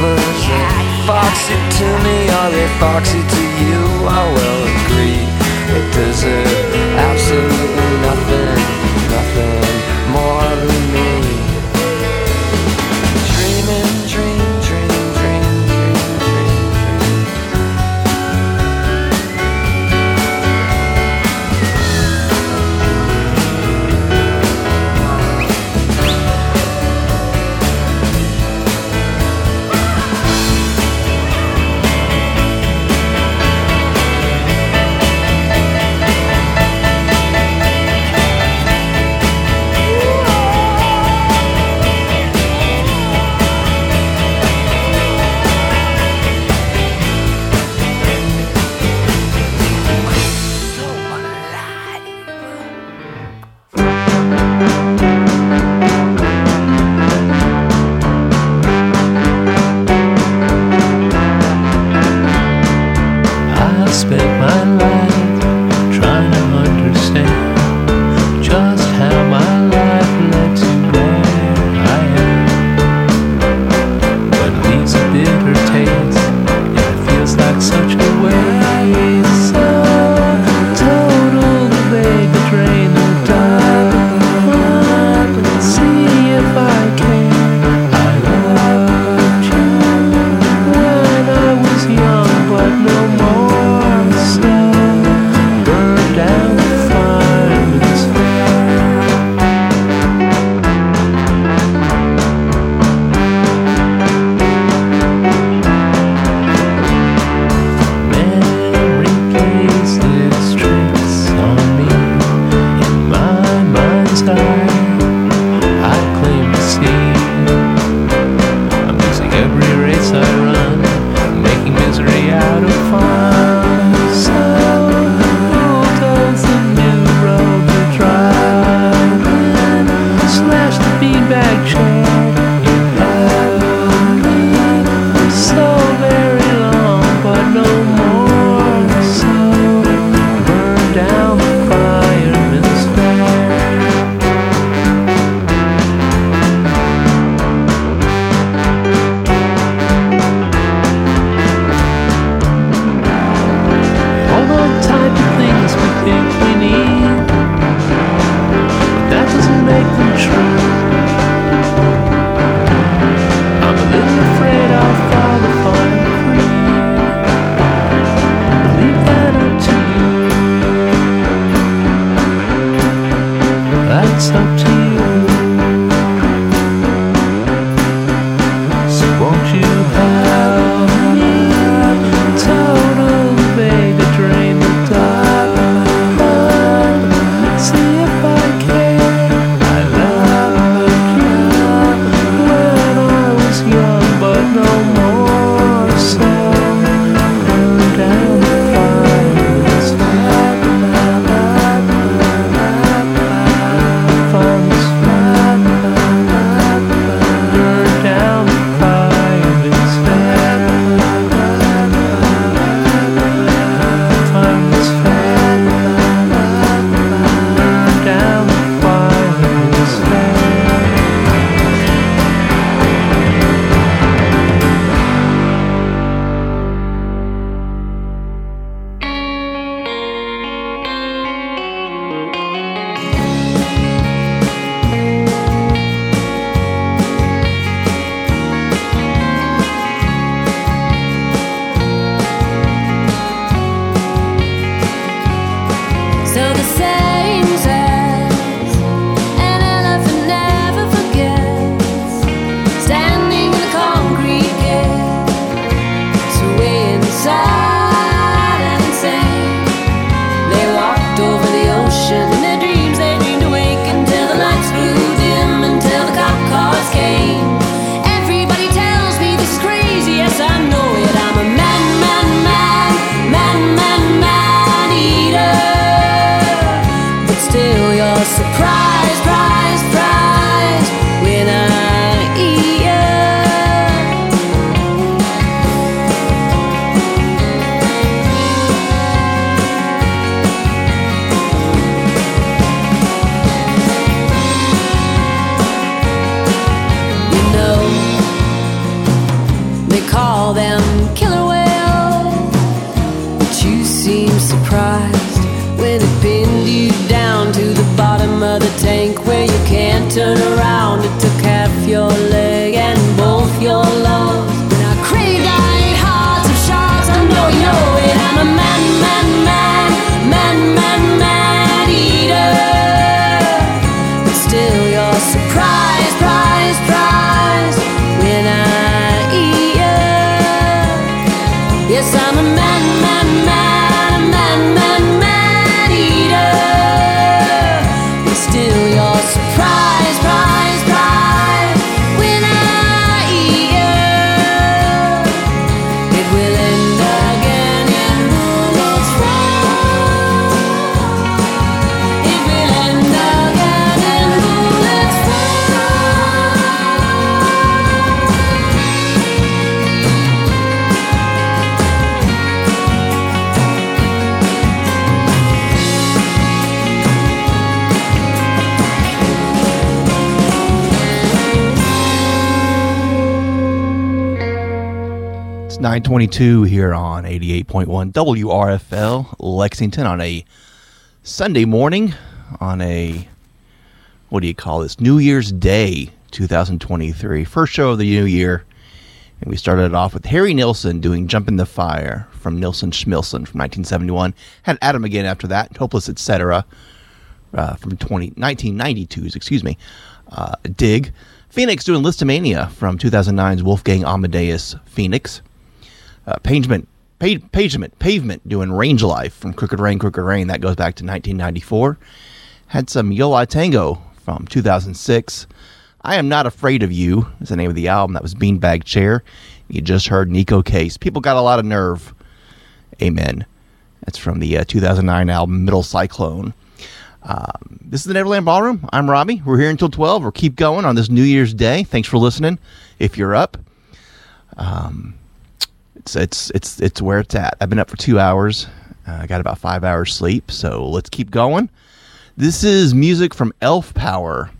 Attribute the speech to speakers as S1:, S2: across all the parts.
S1: version. Foxy to me, are they foxy to you? I will agree It deserves absolutely nothing.
S2: 922 here on 88.1 WRFL Lexington on a Sunday morning on a what do you call this? New Year's Day 2023. First show of the new year. And we started it off with Harry Nilsson doing Jump in the Fire from Nilsson Schmilsson from 1971. Had Adam again after that, Hopeless Etc. Uh, from 20, 1992's, excuse me. Uh, Dig. Phoenix doing Lisztomania from 2009's Wolfgang Amadeus Phoenix uh, pavement, pa- pavement, pavement doing Range Life from Crooked Rain, Crooked Rain. That goes back to 1994. Had some Yo La Tengo from 2006. I Am Not Afraid of You is the name of the album. That was Beanbag Chair. You just heard Neko Case. People got a lot of nerve. Amen. That's from the uh, 2009 album Middle Cyclone. Um, this is the Neverland Ballroom. I'm Robbie. We're here until 12. We'll keep going on this New Year's Day. Thanks for listening. If you're up, um, it's it's it's it's where it's at. I've been up for two hours. Uh, I got about five hours sleep, so let's keep going. This is music from Elf Power.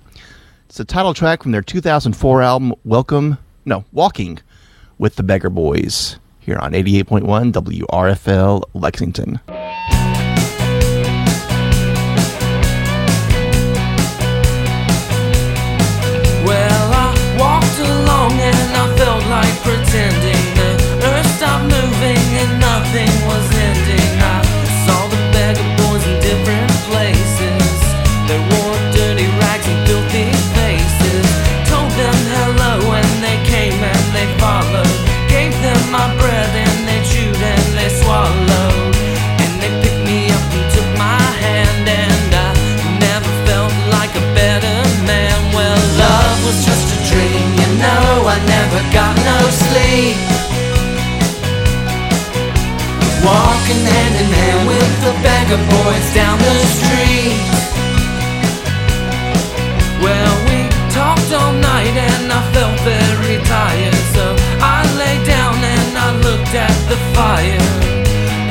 S2: It's the title track from their 2004 album Welcome, no, Walking with the Beggar Boys here on 88.1 WRFL Lexington.
S3: Well, I walked along and I felt like pretending nothing was Walking hand in hand with the beggar boys down the street. Well, we talked all night and I felt very tired. So I lay down and I looked at the fire.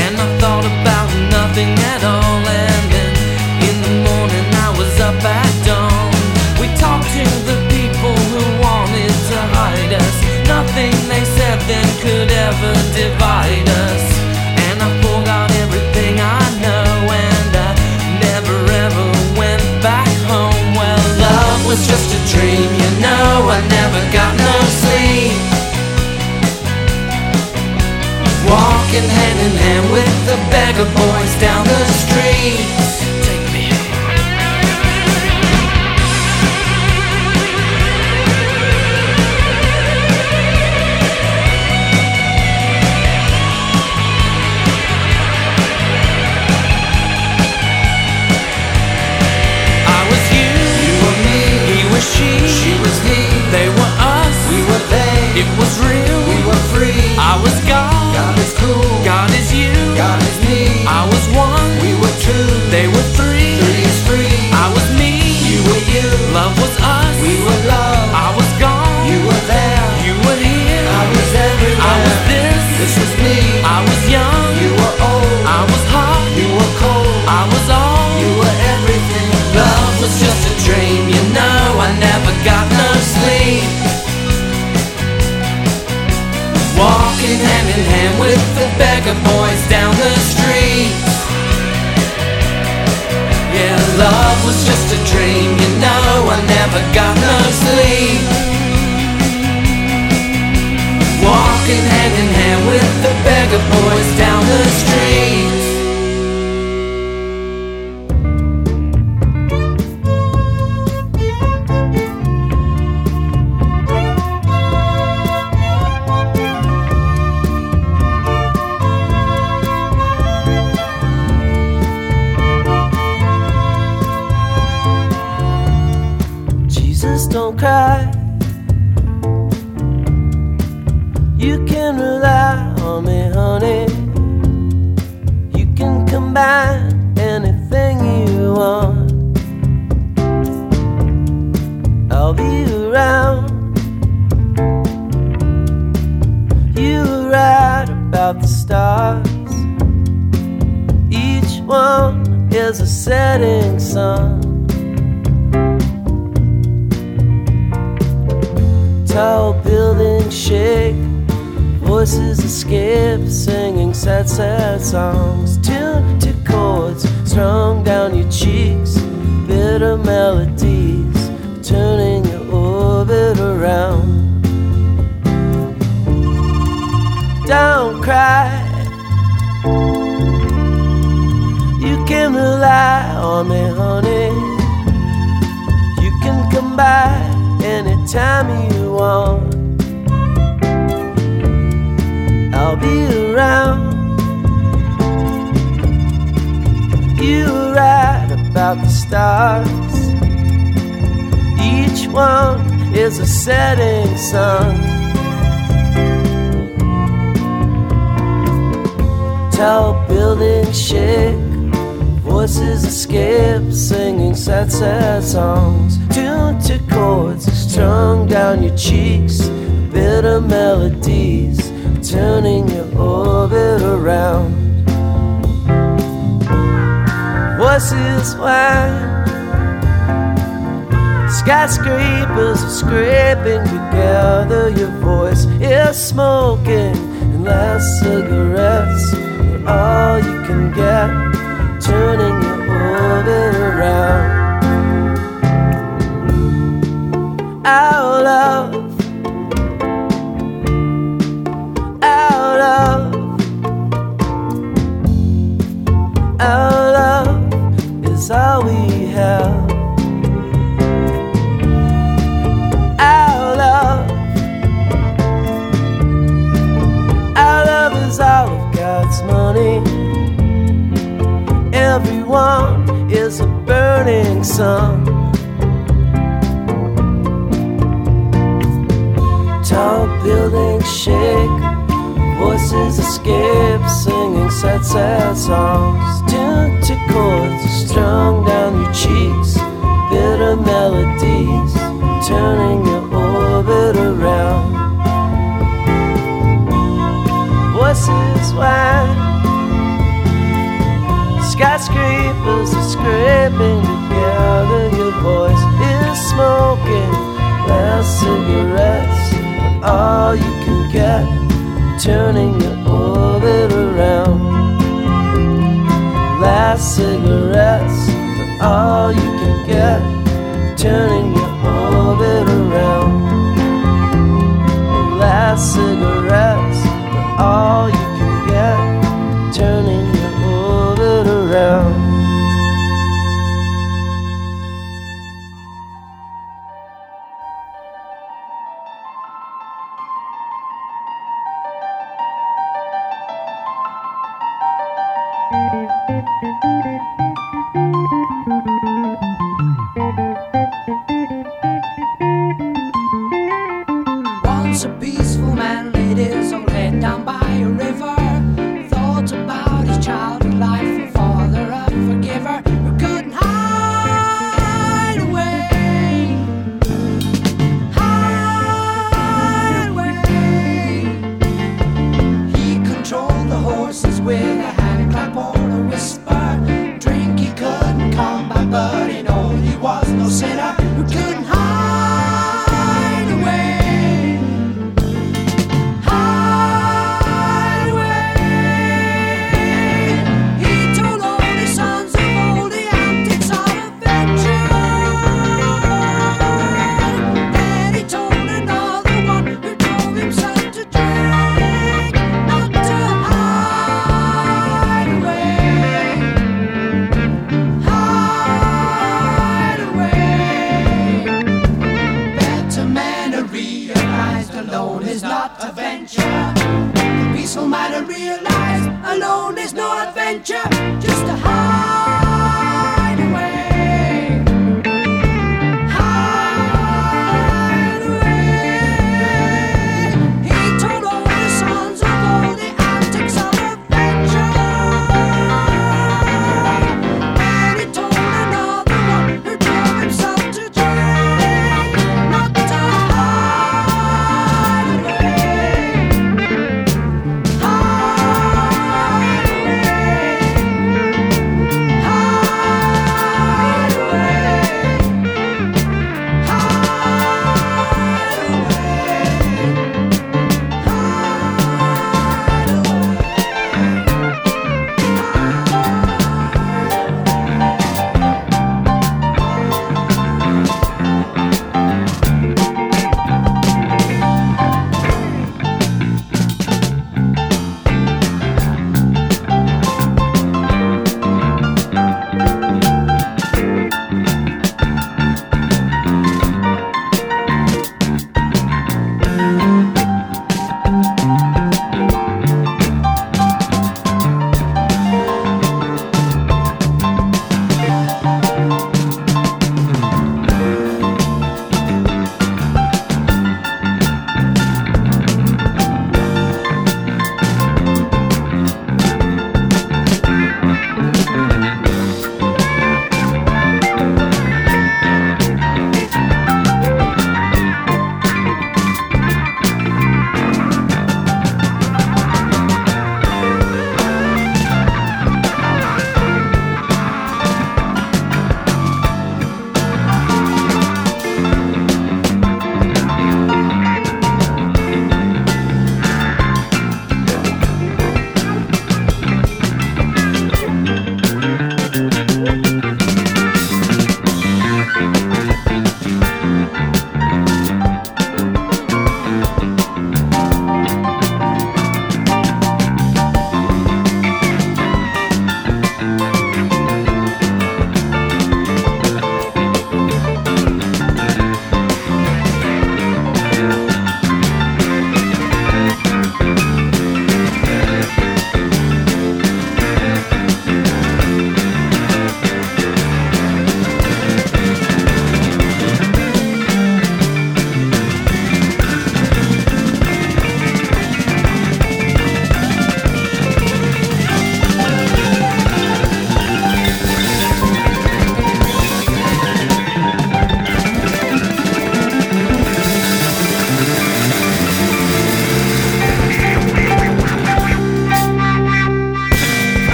S3: And I thought about nothing at all. And then in the morning I was up at dawn. We talked to the people who wanted to hide us. Nothing they said then could ever divide us. Walking hand in hand with the beggar boys down the street. Take me I was you, you were me, he was she, she was he, they were us, we were they, it was real, we were free, I was I was one. We were two. They were
S4: three. Three is free. I
S5: was me. You were you. Love was us. We were love. I was gone. You were there. You were here. I was everywhere. I was this. This was
S4: me. I was young. You were old. I was hot. Walking hand
S5: in hand with the beggar boys down the street. Yeah, love was just a dream, you
S6: know, I never got no
S7: sleep. Walking hand in hand with the beggar boys down the street. cry.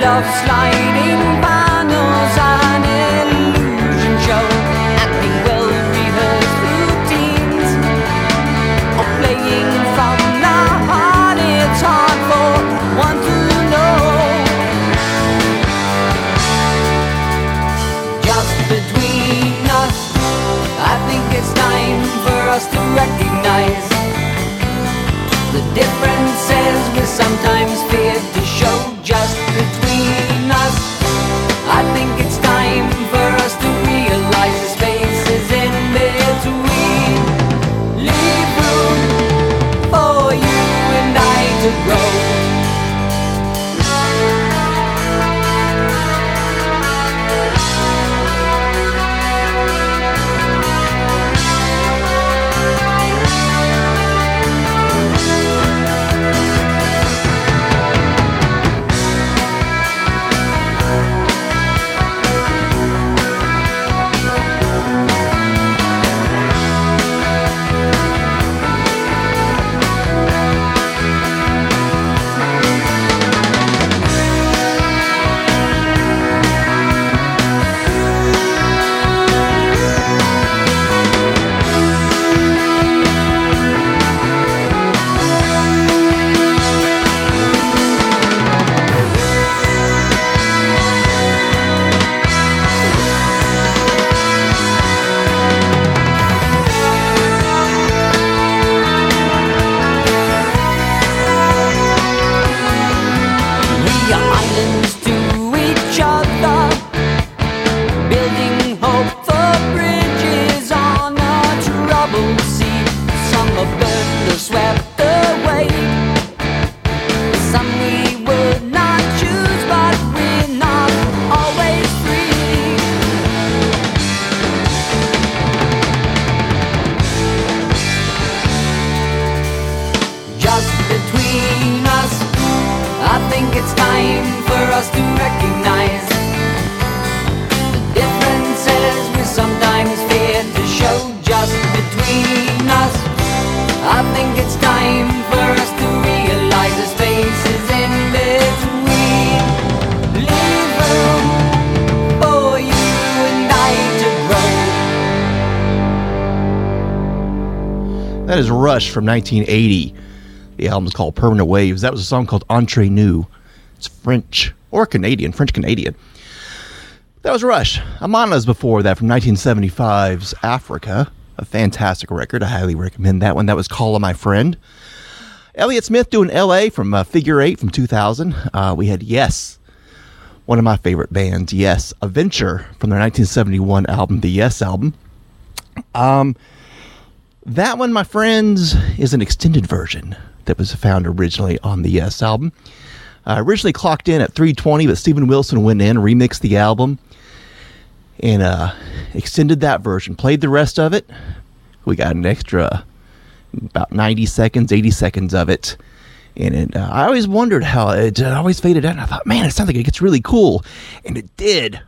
S7: Love's sliding panels illusion show, acting well rehearsed routines, or playing from the heart. It's hard for one to know. Just between us, I think it's time for us to recognize the differences we sometimes.
S2: From 1980. The album's called Permanent Waves. That was a song called Entre Nous. It's French or Canadian, French Canadian. That was Rush. Amanaz before that from 1975's Africa. A fantastic record. I highly recommend that one. That was Khala My Friend. Elliott Smith doing LA from uh, Figure Eight from 2000. Uh, we had Yes, one of my favorite bands, Yes, a venture from their 1971 album, the Yes album. Um, that one, my friends, is an extended version that was found originally on the Yes album. Uh, originally clocked in at 320, but Steven Wilson went in, remixed the album, and uh, extended that version. Played the rest of it. We got an extra about 90 seconds, 80 seconds of it. And it, uh, I always wondered how it, uh, always faded out. And I thought, man, it sounds like it gets really cool. And it did.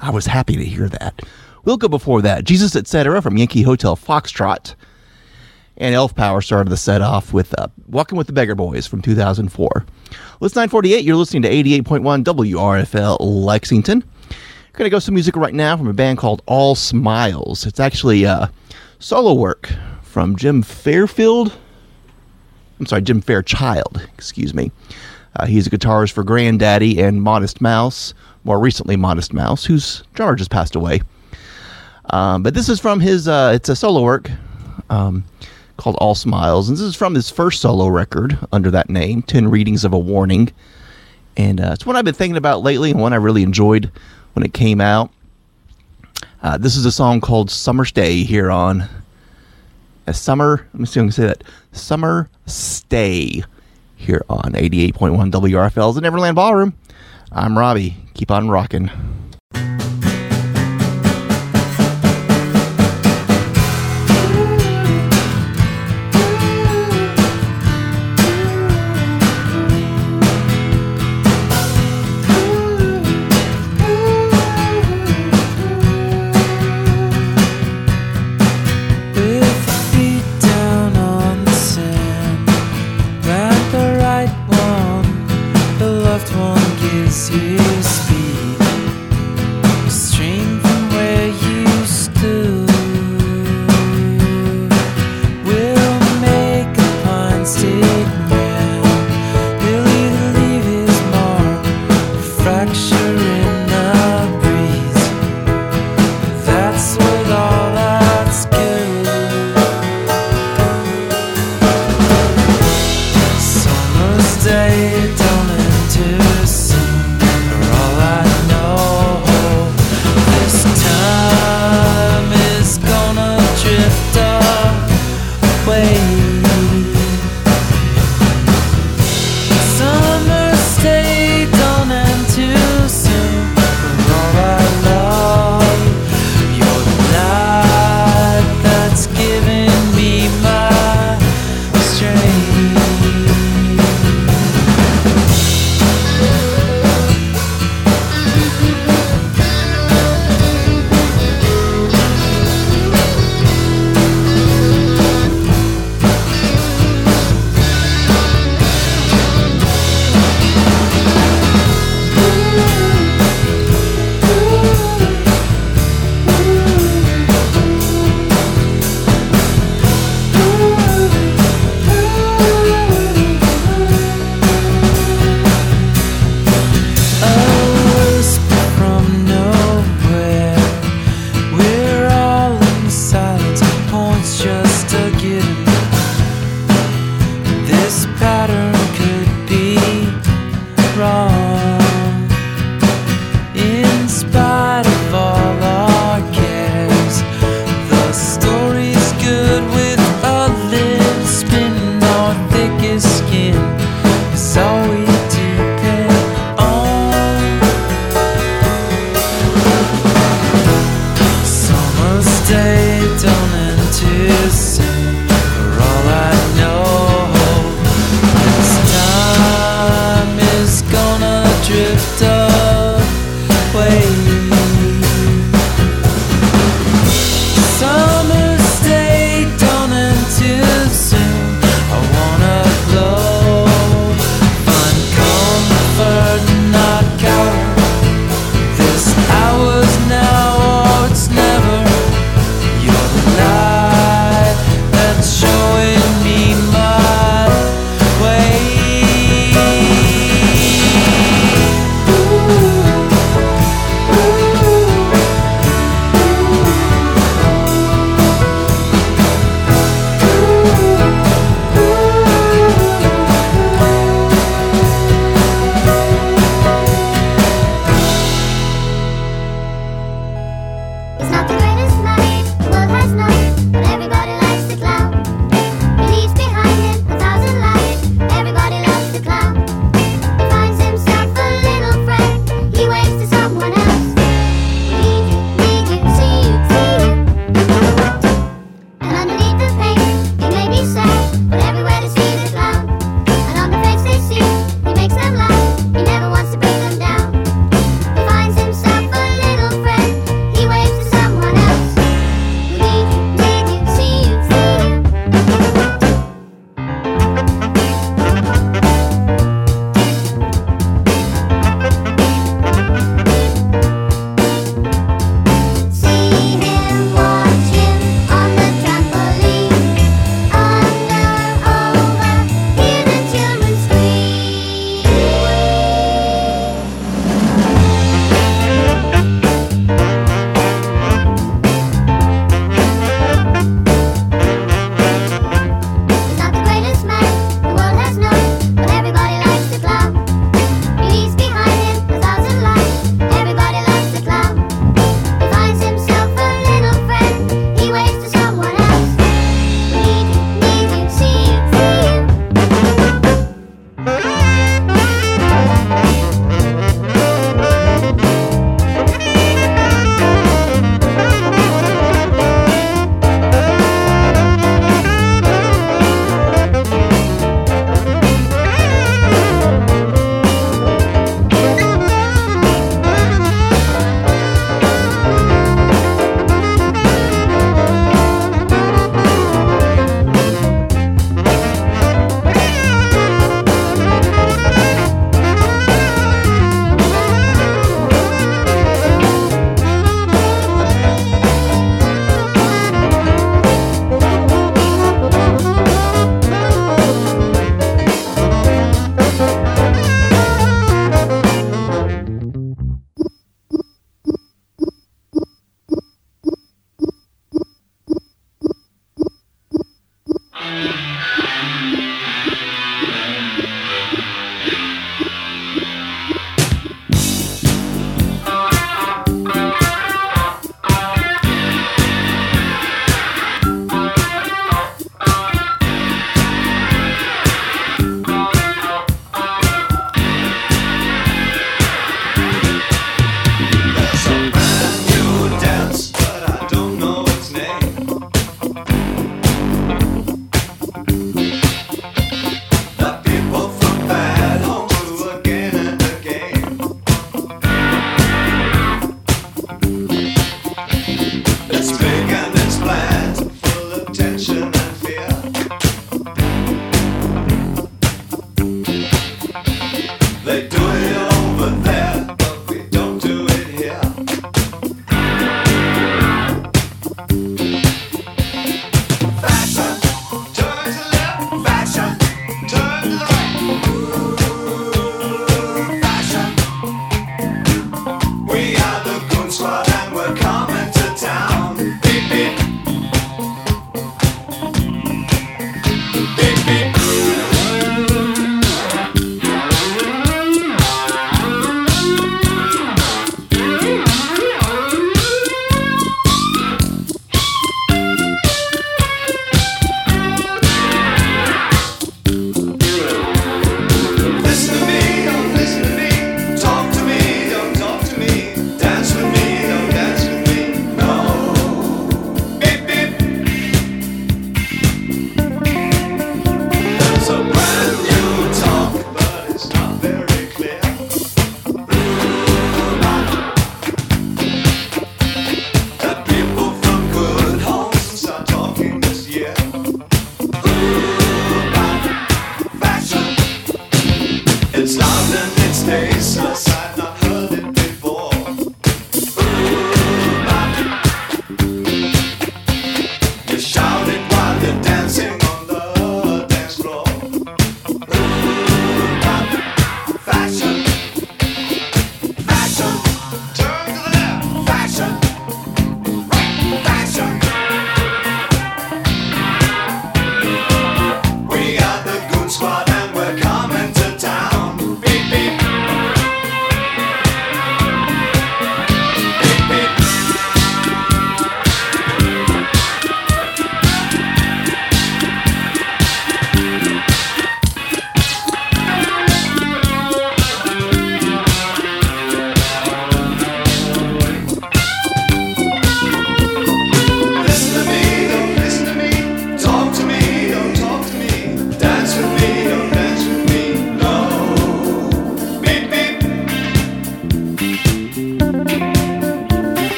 S2: I was happy to hear that. We'll go before that. Jesus, etc. from Yankee Hotel Foxtrot. And Elf Power started the set off with uh, Walking with the Beggar Boys from 2004. Well, it's 948. You're listening to 88.1 WRFL Lexington. We're going to go some music right now from a band called All Smiles. It's actually uh, solo work from Jim Fairfield. I'm sorry, Jim Fairchild, excuse me. Uh, he's a guitarist for Grandaddy and Modest Mouse, more recently Modest Mouse, whose drummer just passed away. Um, but this is from his, uh, it's a solo work um, called All Smiles. And this is from his first solo record under that name, 10 Readings of a Warning. And uh, it's one I've been thinking about lately and one I really enjoyed when it came out. Uh, this is a song called Summer Stay here on a summer. Let me see if I can say that. Summer Stay here on 88.1 WRFL's the Neverland Ballroom. I'm Robbie. Keep on rocking.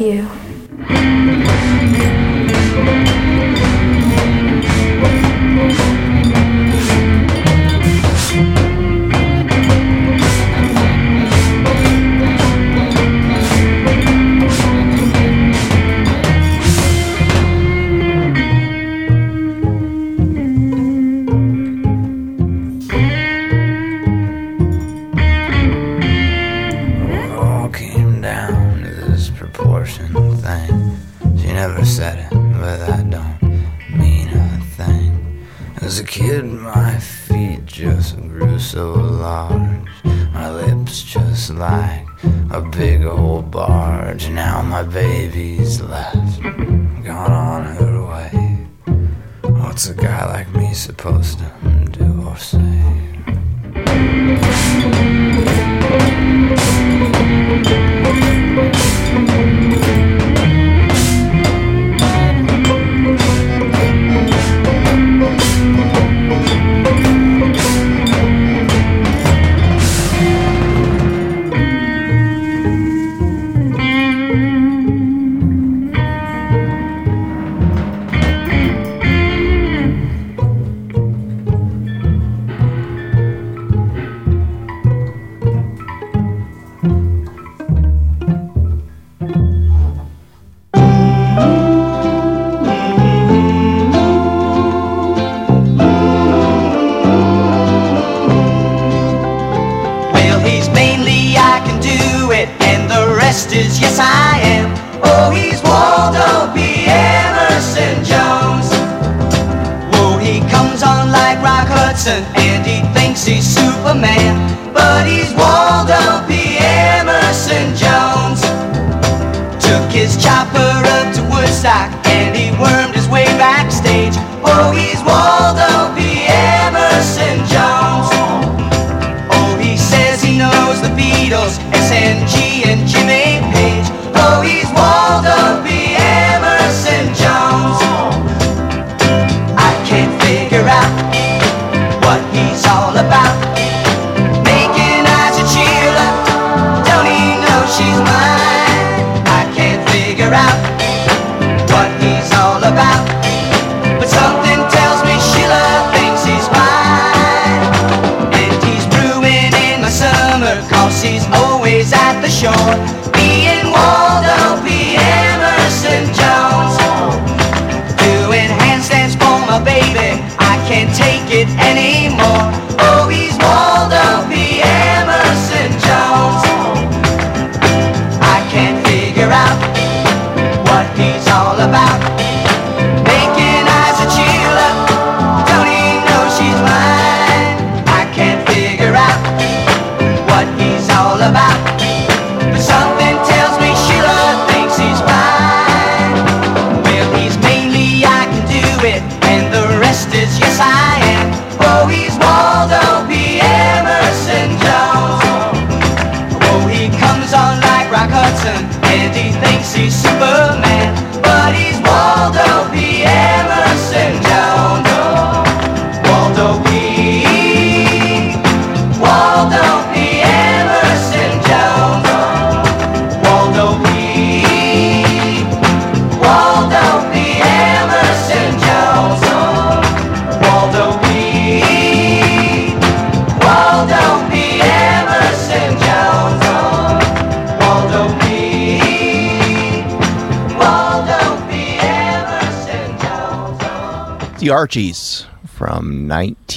S8: you.
S9: What's a guy like me supposed to do or say?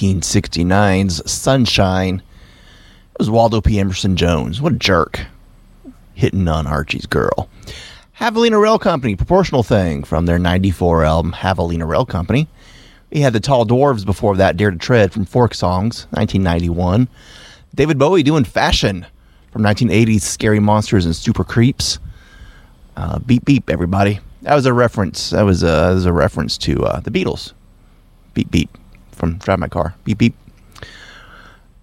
S2: 1969's Sunshine. It was Waldo P. Emerson Jones. What a jerk. Hitting on Archie's girl. Javelina Rail Company, Proportional Thing from their 94 album, Javelina Rail Company. We had the Tall Dwarfs before that, Dare to Tread from Fork Songs, 1991. David Bowie doing Fashion from 1980's Scary Monsters and Super Creeps. Uh, beep beep, everybody. That was a reference. That was a, that was a reference to uh, the Beatles. Beep beep from Drive My Car. Beep beep.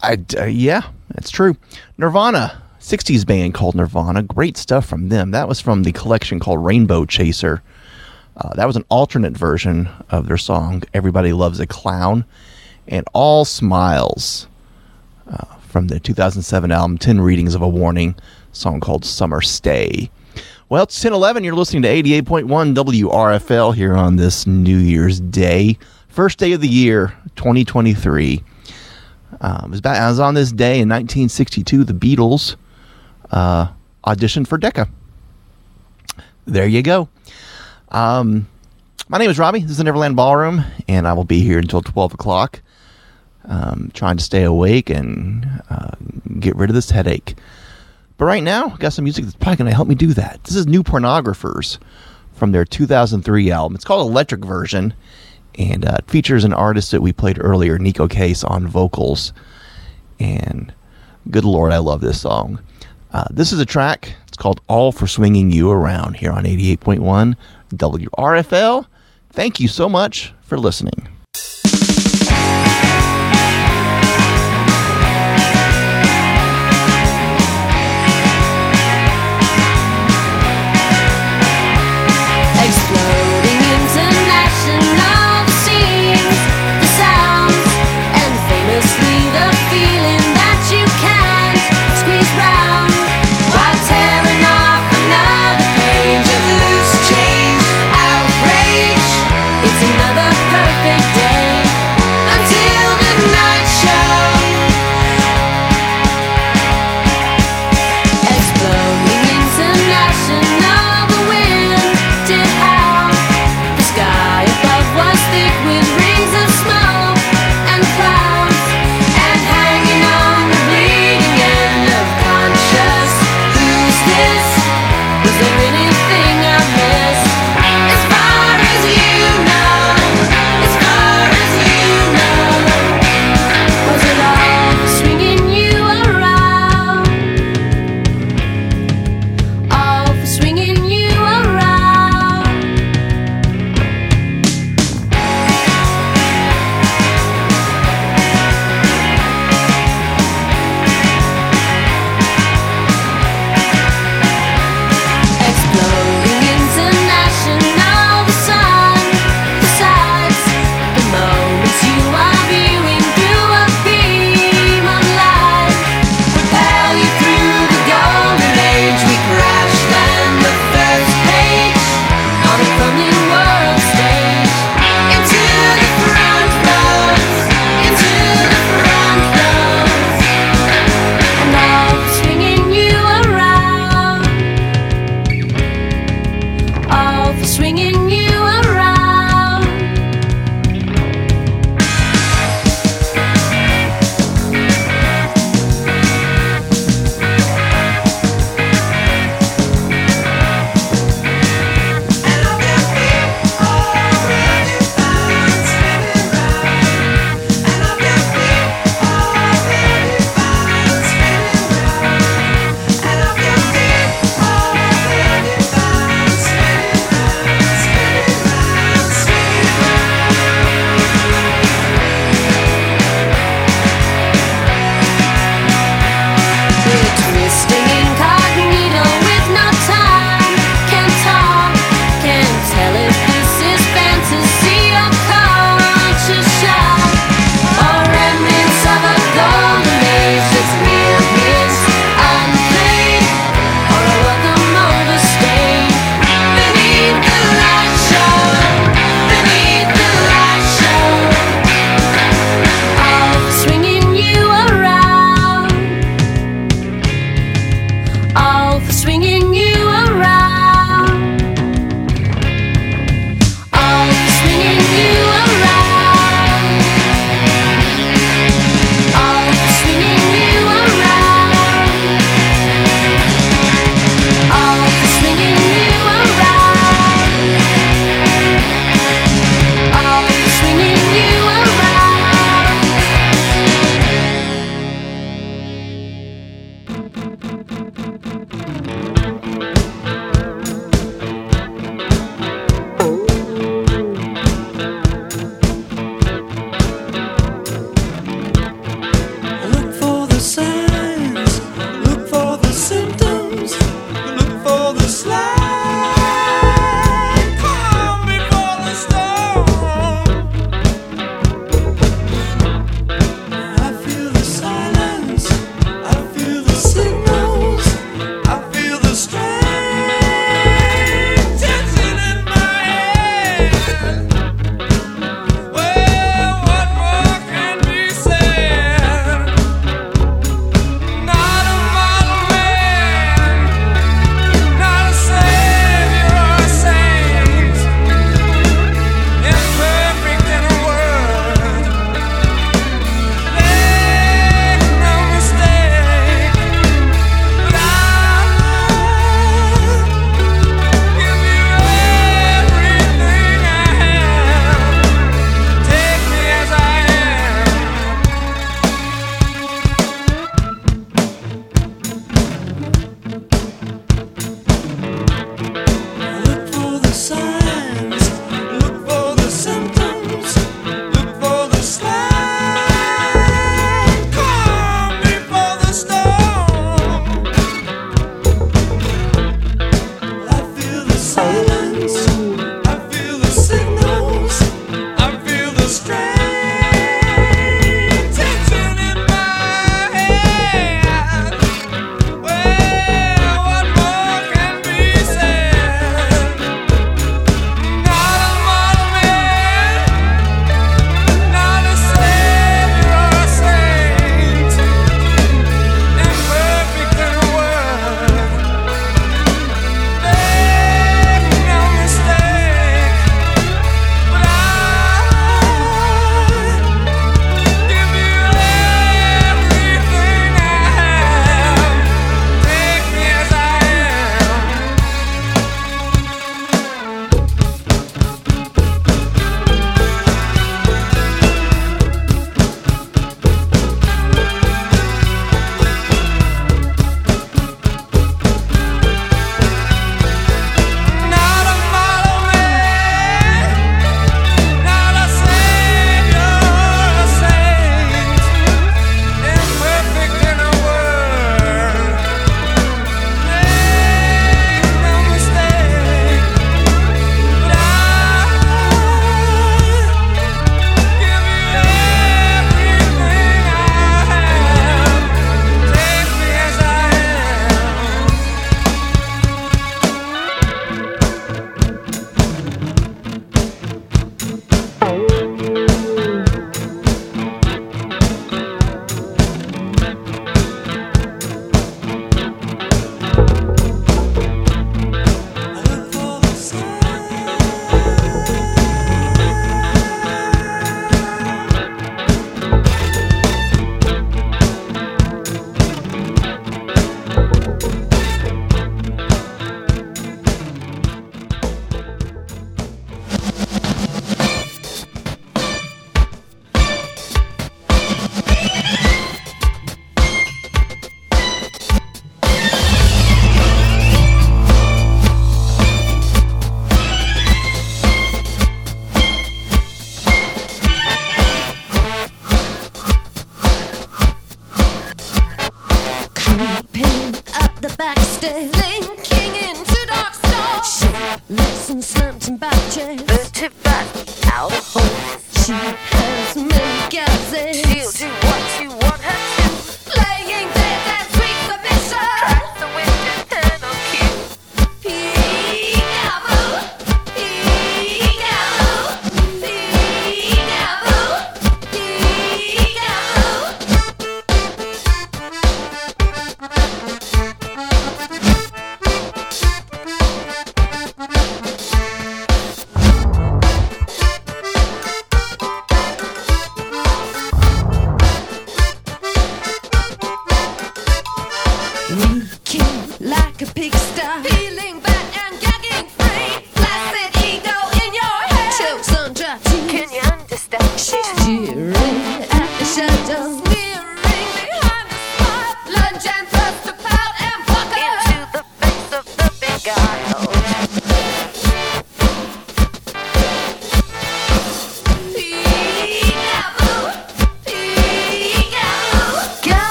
S2: I uh, yeah, that's true. Nirvana, 60s band called Nirvana. Great stuff from them. That was from the collection called Rainbow Chaser. Uh, that was an alternate version of their song "Everybody Loves a Clown," and "All Smiles" uh, from the 2007 album "10 Readings of a Warning," song called "Summer Stay." Well, it's 1011. You're listening to 88.1 WRFL here on this New Year's Day, first day of the year, 2023. Um, was back, it was on this day in 1962, the Beatles uh, auditioned for Decca. There you go. Um, my name is Robbie. This is the Neverland Ballroom, and I will be here until 12 o'clock, um, trying to stay awake and uh, get rid of this headache. But right now, I got some music that's probably going to help me do that. This is New Pornographers from their 2003 album. It's called Electric Version, and uh, features an artist that we played earlier, Neko Case, on vocals. And good lord, I love this song. Uh, this is a track. It's called All for Swinging You Around here on 88.1 WRFL. Thank you so much for listening.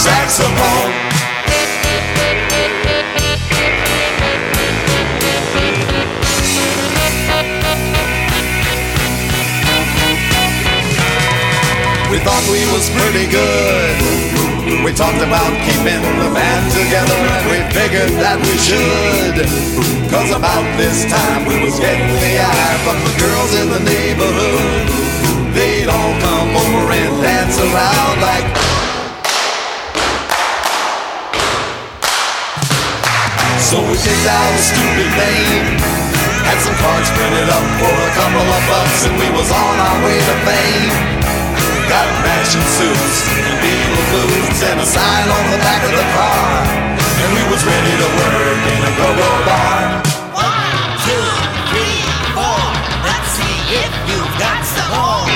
S10: saxophone. We thought we was pretty good. We talked about keeping the band together and we figured that we should. Cause about this time we was getting the eye from the girls in the neighborhood. They'd all come over and dance around like So we picked out a stupid name. Had some cards printed up for a couple of bucks, and we was on our way to fame. Got matching suits and beetle boots and a sign on the back of the car. And we was ready to work in a go-go bar.
S11: One, two, three, four. Let's see if you've got some more.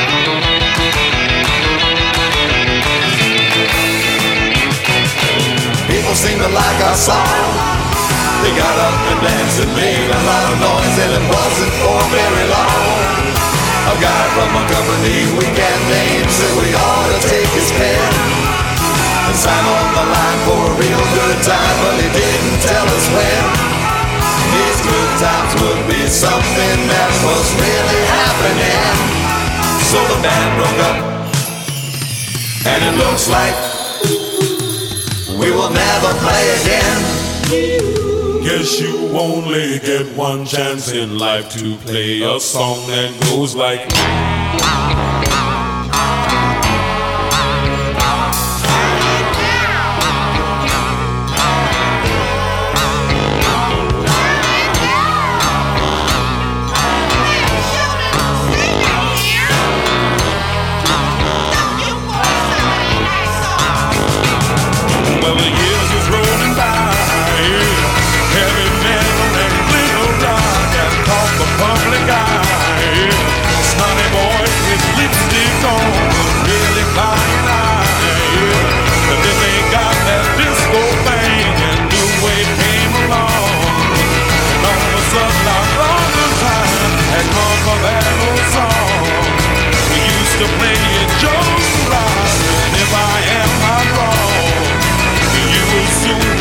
S10: People seem to like our song. They got up and danced and made a lot of noise And it wasn't for very long. A guy from a company we can't name Said we ought to take his pen And sign on the line for a real good time But he didn't tell us when. These good times would be something that was really happening. So the band broke up And it looks like we will never play again.
S12: Guess you only get one chance in life to play a song that goes like.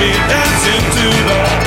S12: she dancing to the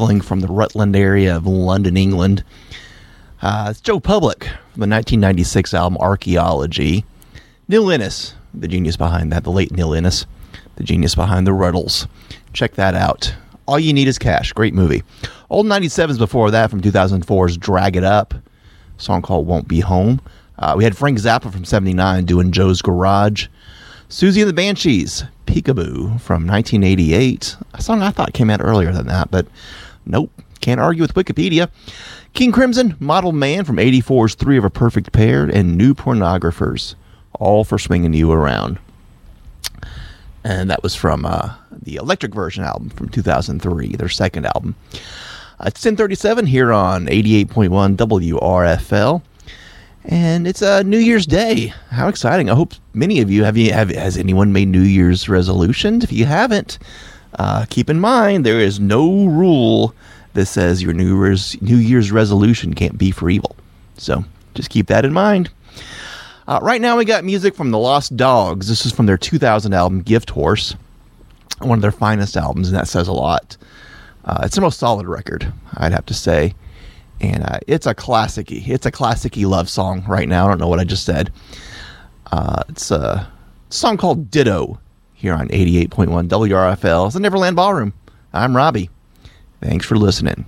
S2: hailing from the Rutland area of London, England. Uh, it's Joe Public from the 1996 album Archaeology. Neil Innes, the genius behind that, the late Neil Innes, the genius behind the Rutles. Check that out. All You Need Is Cash, great movie. Old 97s before that from 2004's Drag It Up, song called Won't Be Home. Uh, we had Frank Zappa from 79 doing Joe's Garage. Siouxsie and the Banshees, Peekaboo from 1988. A song I thought came out earlier than that, but nope. Can't argue with Wikipedia. King Crimson, Model Man from 84's Three of a Perfect Pair, and New Pornographers, all for swinging you around. And that was from uh, the Electric Version album from 2003, their second album. Uh, it's 1037 here on 88.1 WRFL. And it's a New Year's Day. How exciting! I hope many of you have you have has anyone made New Year's resolutions? If you haven't, uh, keep in mind, there is no rule that says your New Year's, New Year's resolution can't be for evil. So just keep that in mind. Uh, right now, we got music from The Lost Dogs. This is from their 2000 album, Gift Horse, one of their finest albums, and that says a lot. Uh, it's the most solid record, I'd have to say.
S9: And uh, it's a classic. It's a classic love song right now. I don't know what I just said. Uh, it's a song called Ditto here on 88.1 WRFL's The Neverland Ballroom. I'm Robbie. Thanks for listening.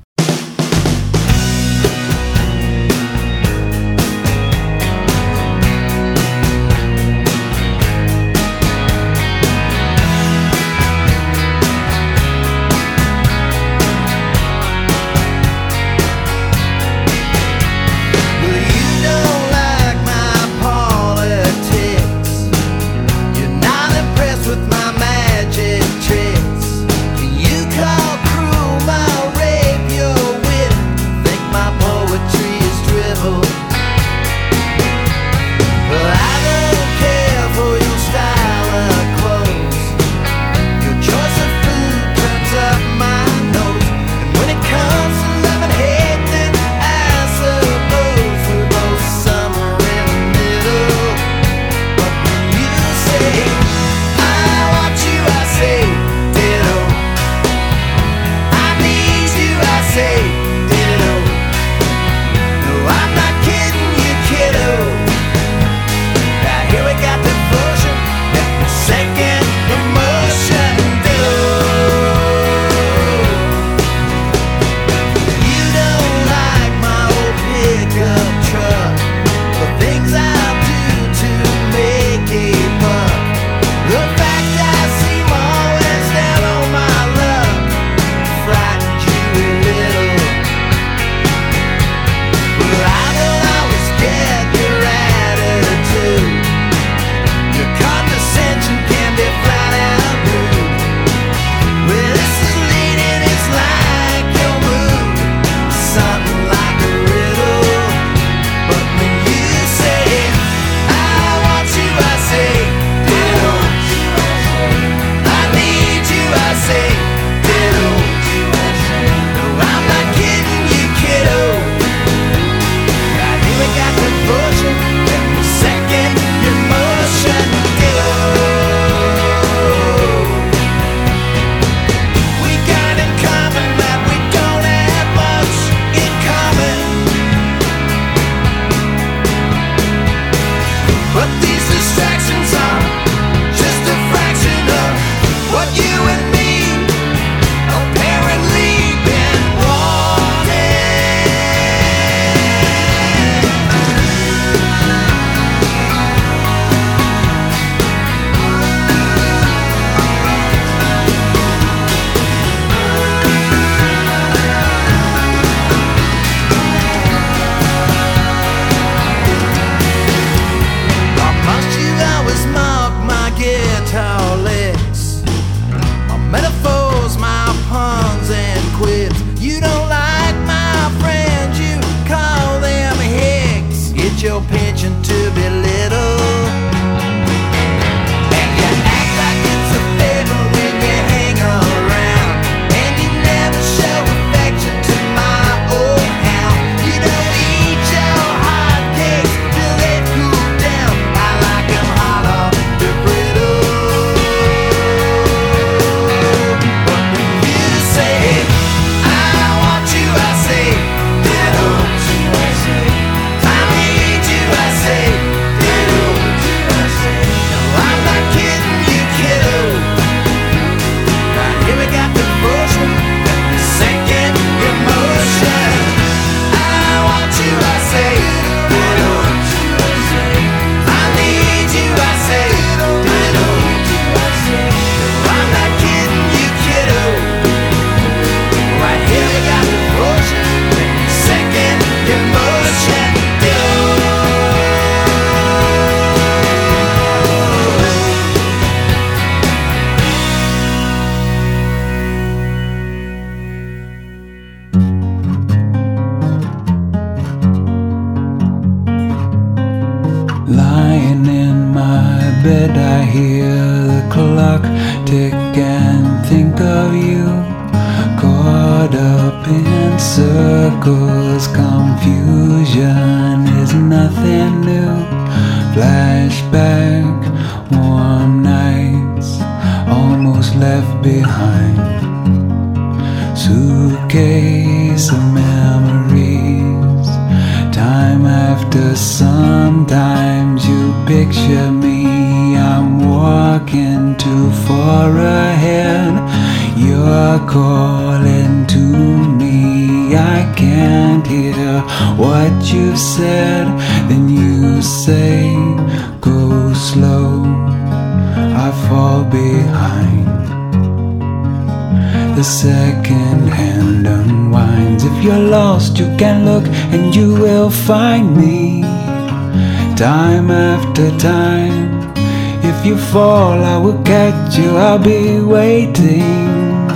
S13: till
S8: I'll be waiting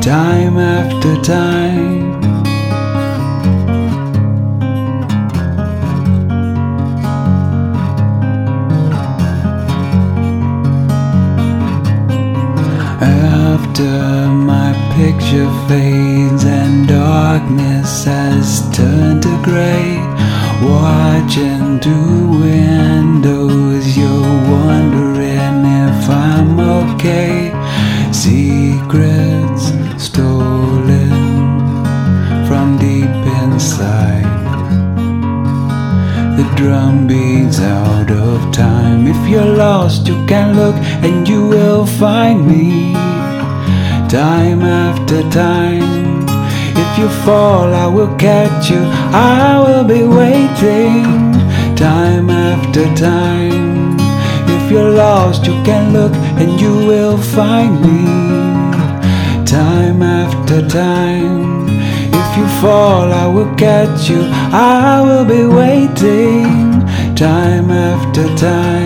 S8: time after time. fall, I will catch you. I will be waiting time after time. If you're lost, you can look and you will find me time after time. If you fall, I will catch you. I will be waiting time after time.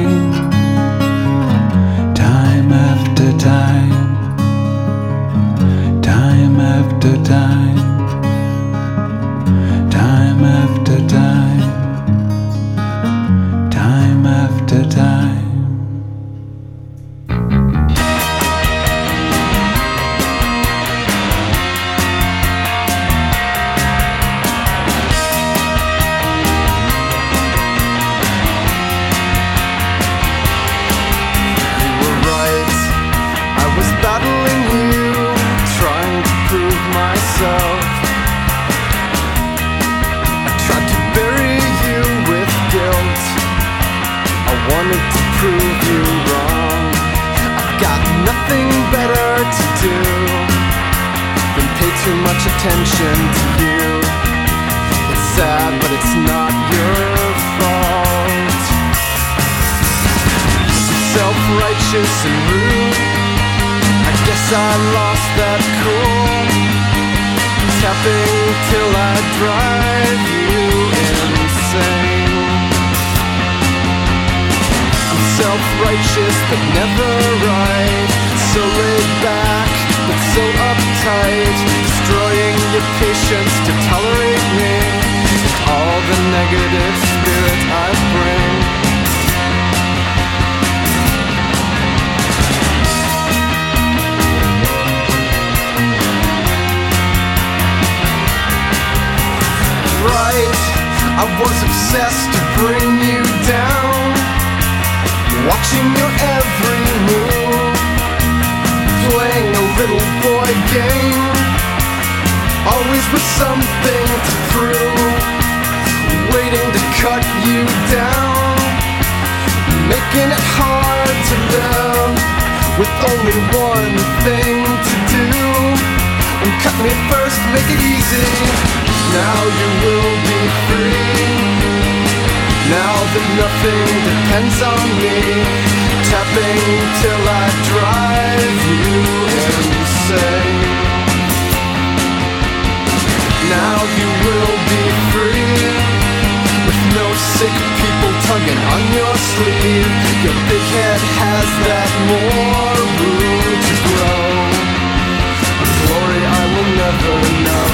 S14: only one thing to do. And cut me first, make it easy. Now you will be free. Now that nothing depends on me. Tapping till I drive you insane. Now you will be free sick people tugging on your sleeve. Your big head has that more room to grow. A glory I will never know.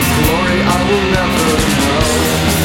S14: A glory I will never know.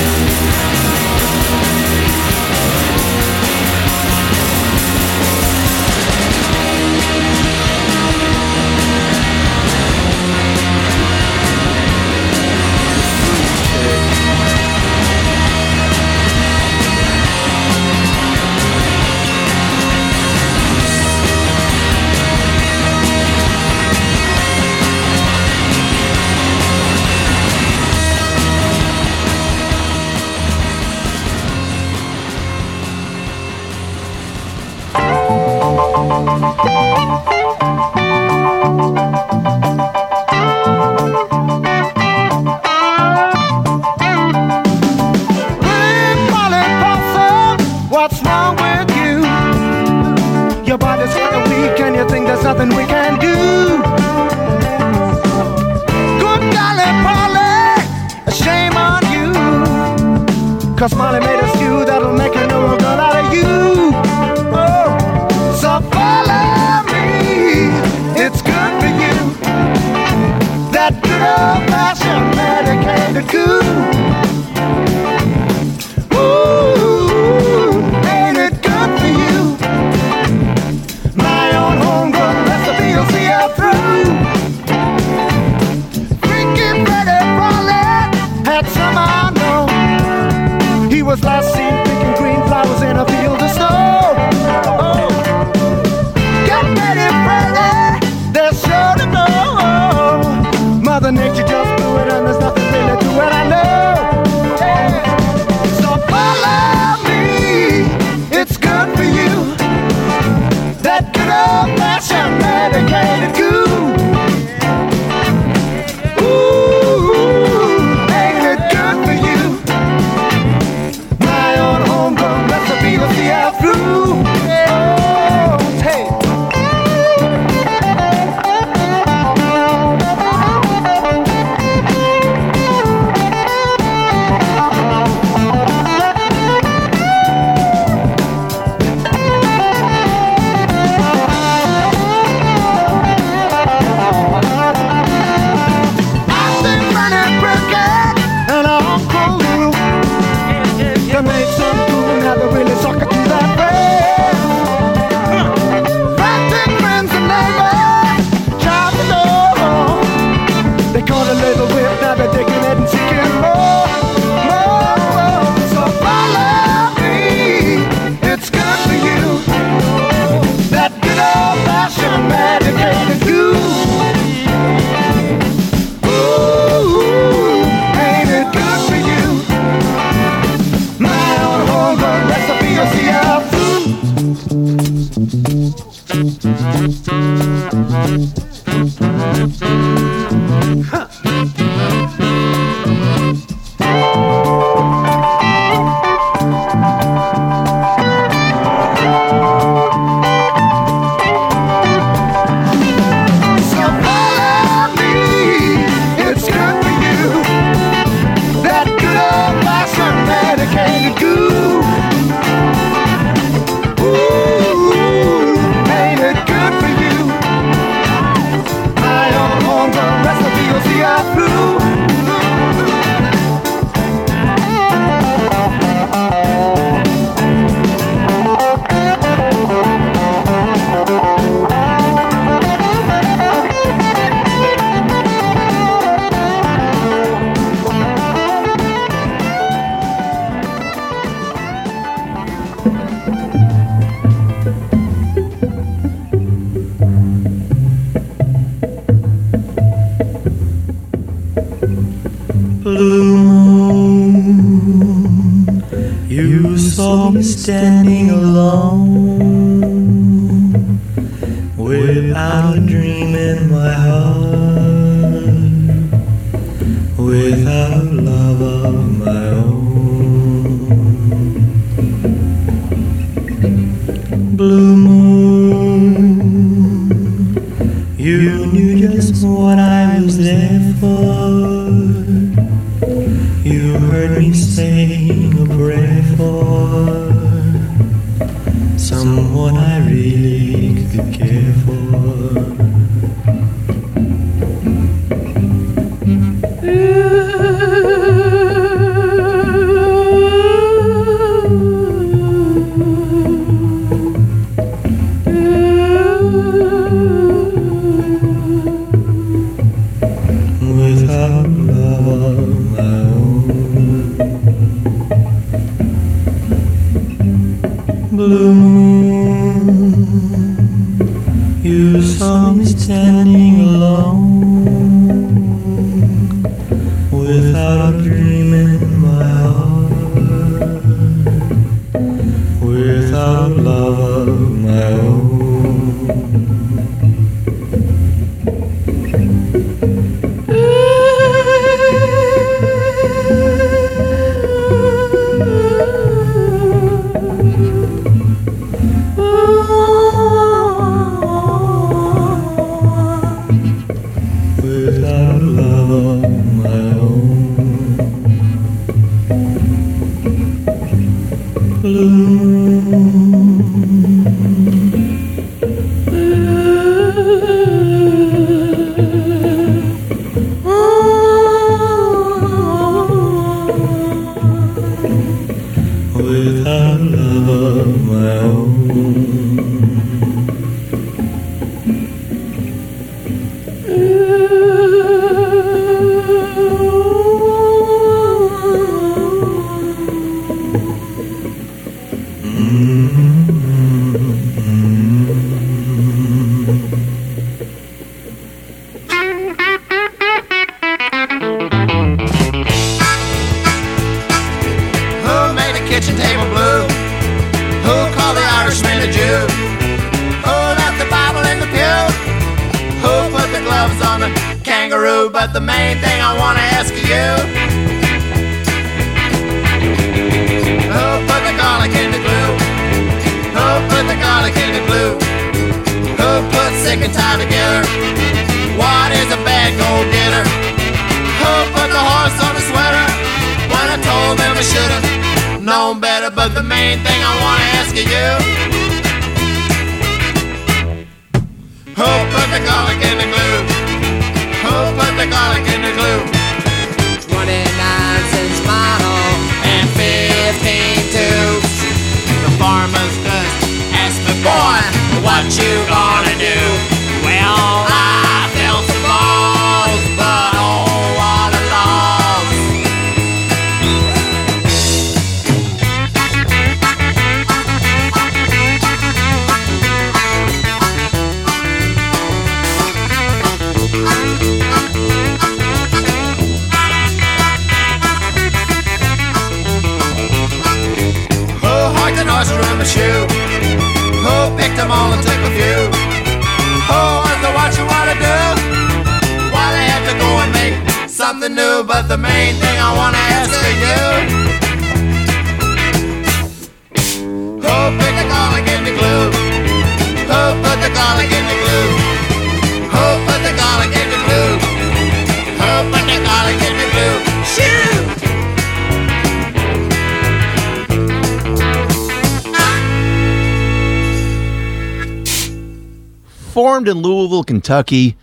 S2: Kentucky,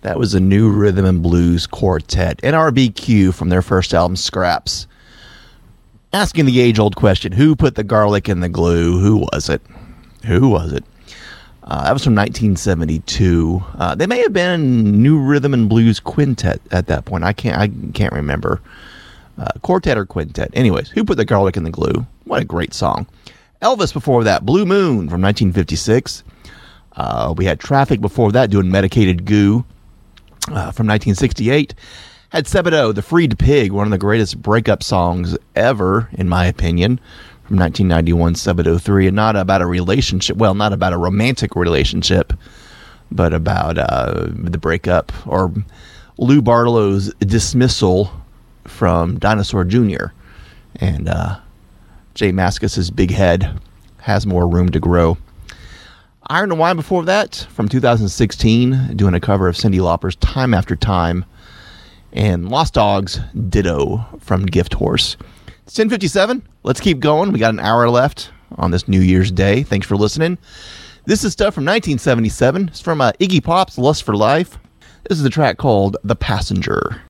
S2: that was a new rhythm and blues quartet, NRBQ from their first album, Scraps. Asking the age old question who put the garlic in the glue? Who was it? Who was it? Uh, that was from 1972. Uh, they may have been New Rhythm and Blues Quintet at that point. I can't. I can't remember. Uh, quartet or quintet. Anyways, who put the garlic in the glue? What a great song. Elvis before that, Blue Moon from 1956. Uh, we had Traffic before that doing Medicated Goo uh, from 1968. Had Sebadoh, The Freed Pig, one of the greatest breakup songs ever, in my opinion, from 1991, Sebadoh 3. And not about a relationship, well, not about a romantic relationship, but about uh, the breakup or Lou Barlow's dismissal from Dinosaur Jr. And uh, J Mascis's big head has more room to grow. Iron and Wine before that, from 2016, doing a cover of Cyndi Lauper's Time After Time. And Lost Dogs, Ditto from Gift Horse. It's 1057. Let's keep going. We got an hour left on this New Year's Day. Thanks for listening. This is stuff from 1977. It's from uh, Iggy Pop's Lust for Life. This is a track called The Passenger.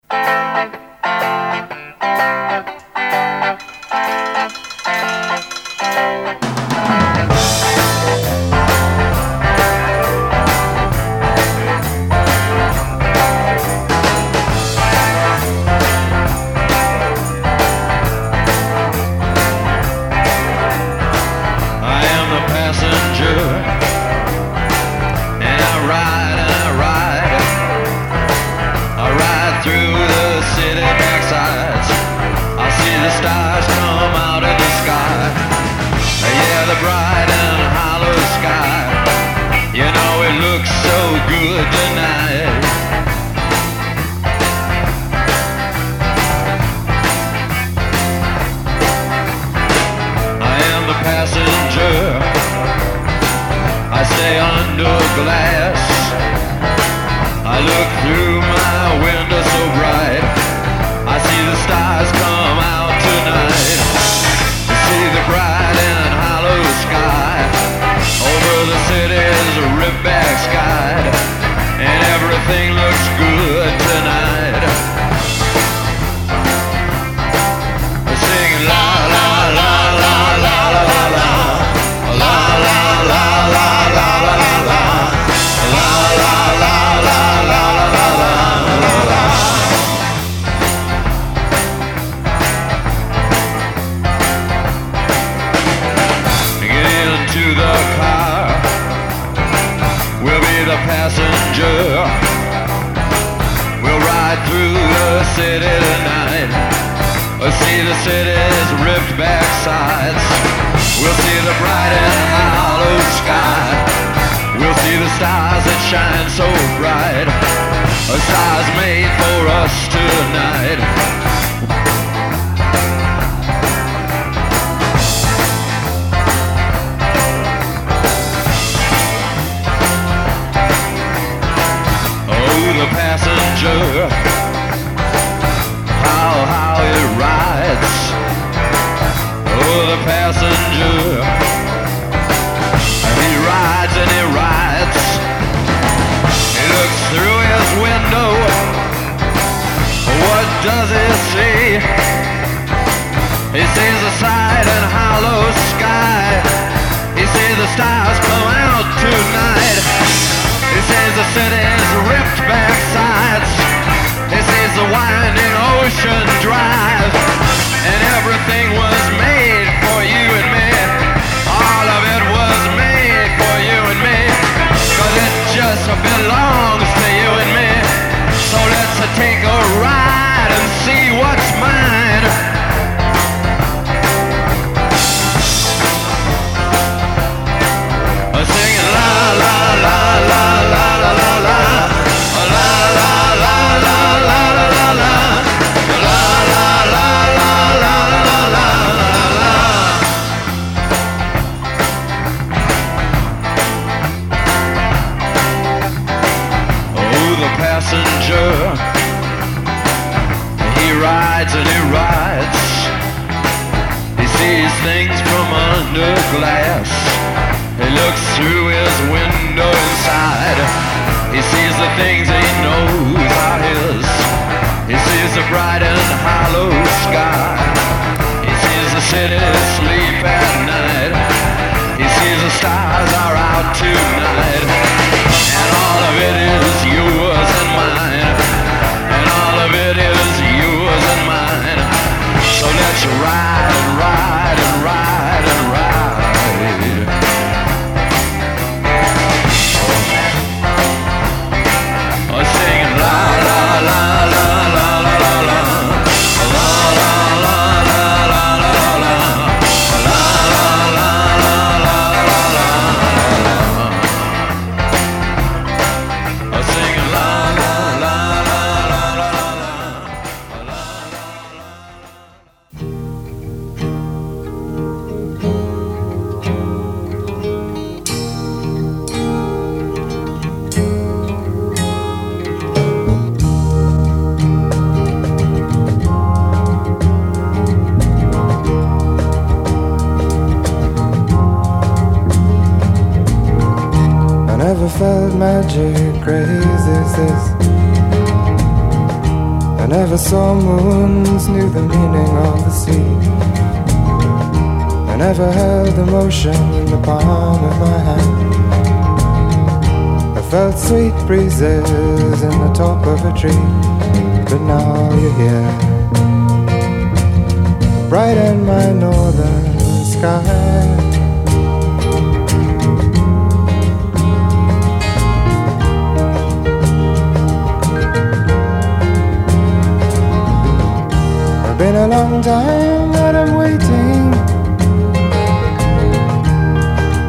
S15: time that I'm waiting.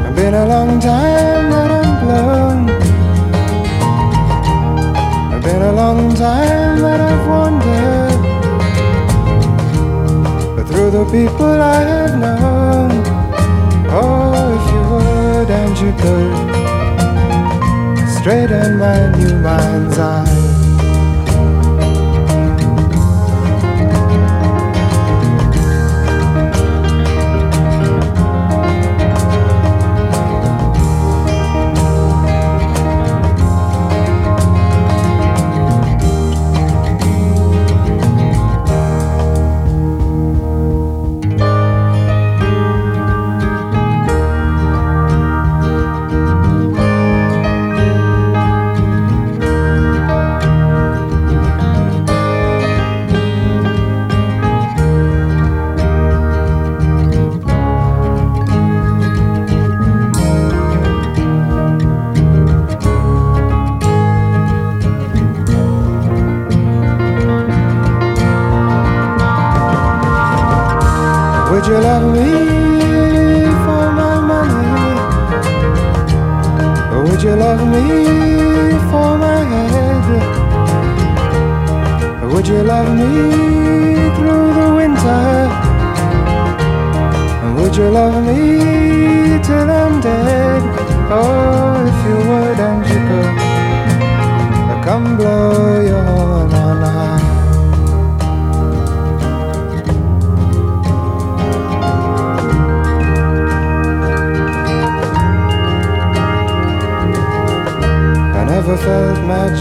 S15: I've been a long time that I'm blown. I've been a long time that I've wandered. But through the people I have known, oh, if you would and you could, straighten my new mind's eye.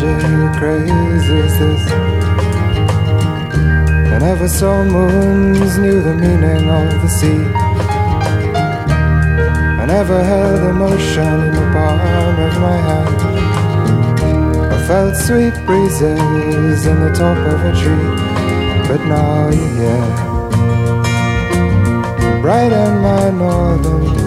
S9: magic craze is this? Moons knew the meaning of the sea, I never held emotion in the palm of my hand. I felt sweet breezes in the top of a tree, but now you're here, bright in my northern.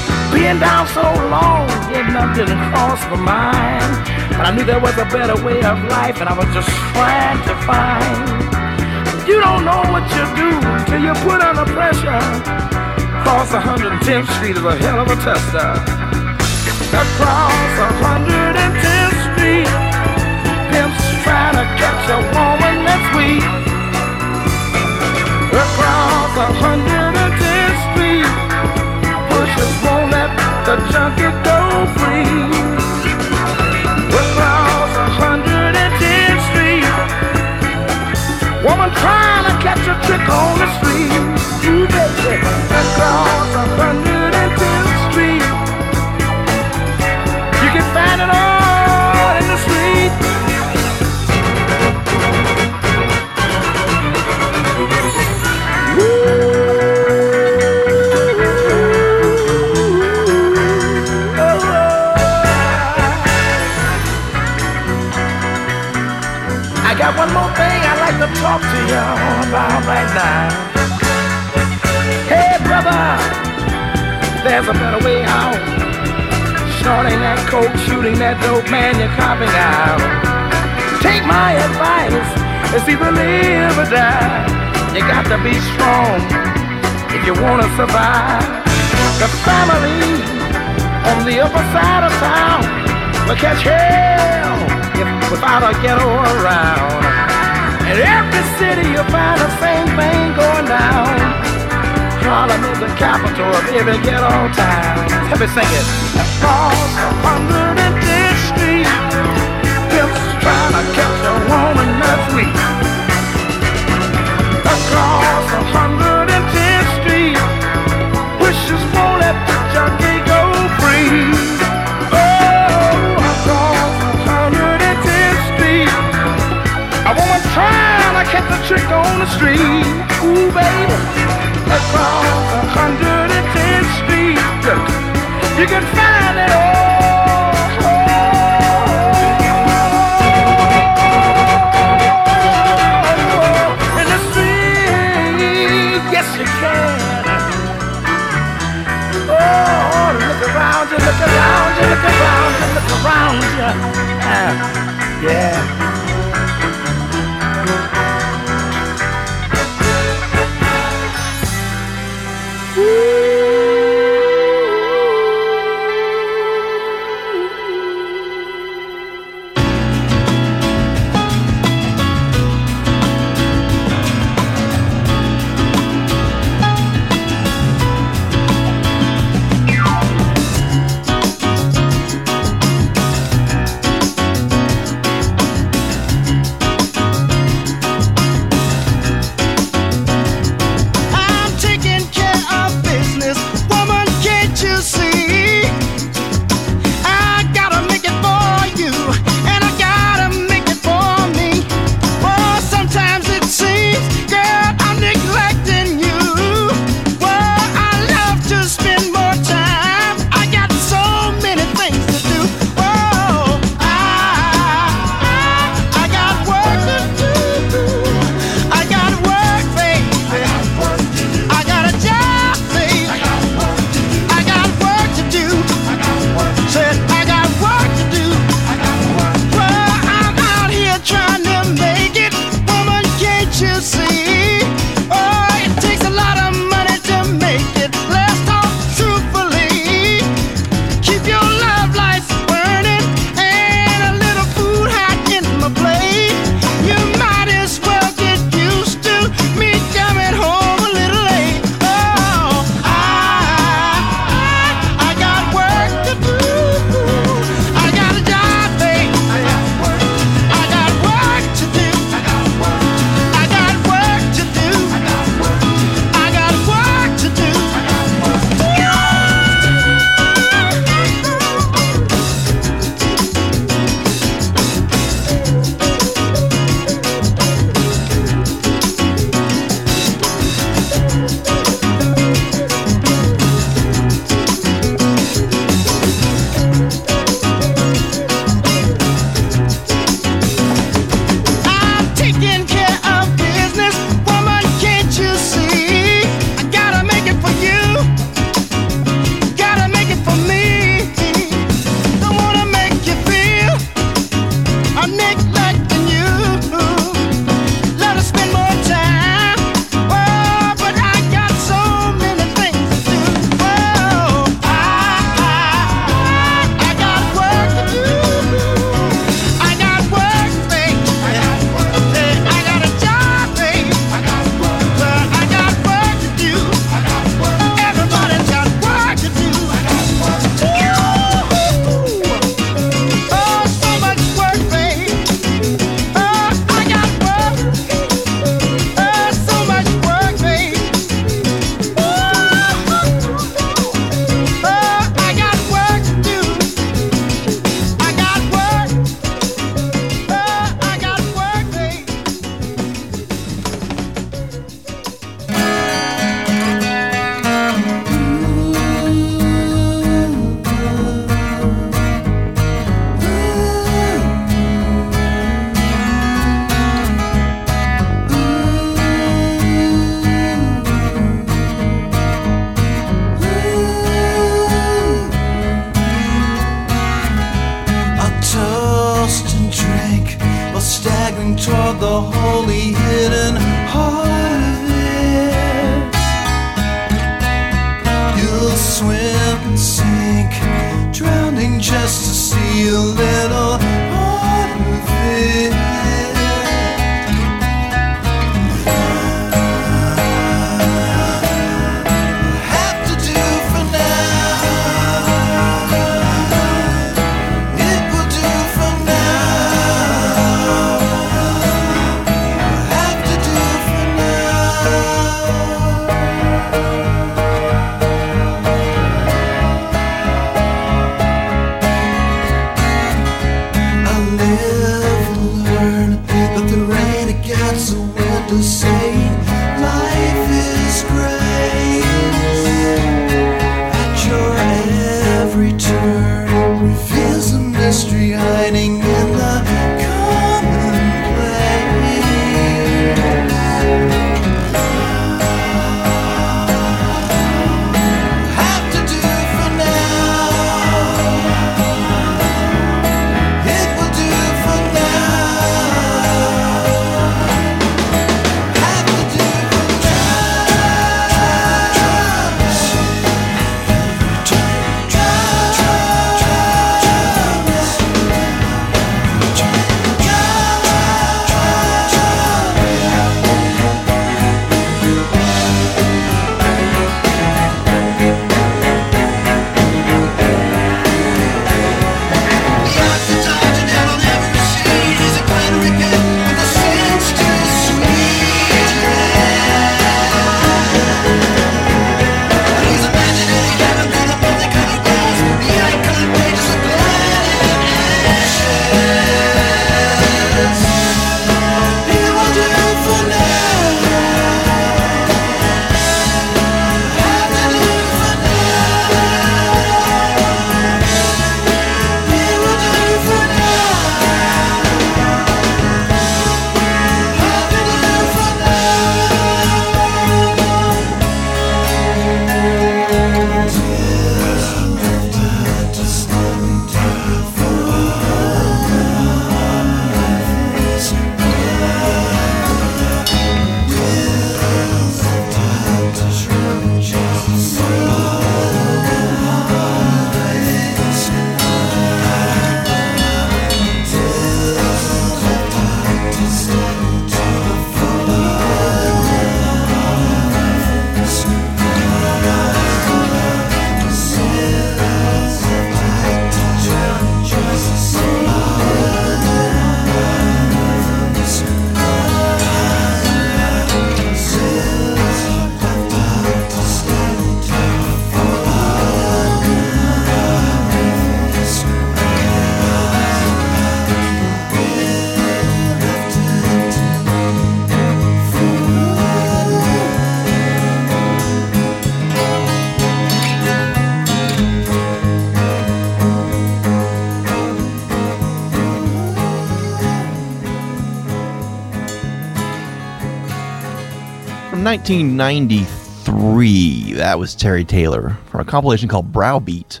S2: 1993, that was Terry Taylor from a compilation called Browbeat,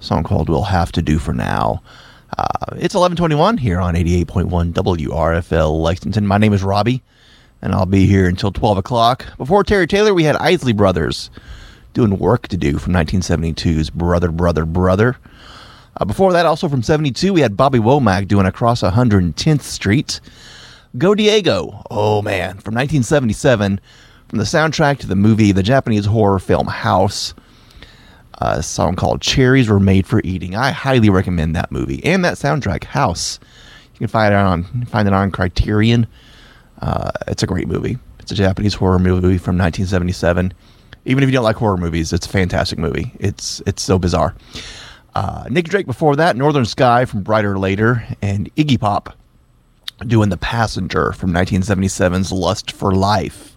S2: song called We'll Have to Do for Now. Uh, it's 1121 here on 88.1 WRFL Lexington. My name is Robbie, and I'll be here until 12 o'clock. Before Terry Taylor, we had Isley Brothers doing Work to Do from 1972's Brother, Brother, Brother. Uh, before that, also from 72, we had Bobby Womack doing Across 110th Street. Godiego. Oh man, from 1977, from the soundtrack to the movie, the Japanese horror film House. A song called "Cherries Were Made for Eating." I highly recommend that movie and that soundtrack, House. You can find it on find it on Criterion. Uh, it's a great movie. It's a Japanese horror movie from 1977. Even if you don't like horror movies, it's a fantastic movie. It's it's so bizarre. Uh, Nick Drake before that, Northern Sky from Bryter Layter, and Iggy Pop doing The Passenger from 1977's Lust for Life.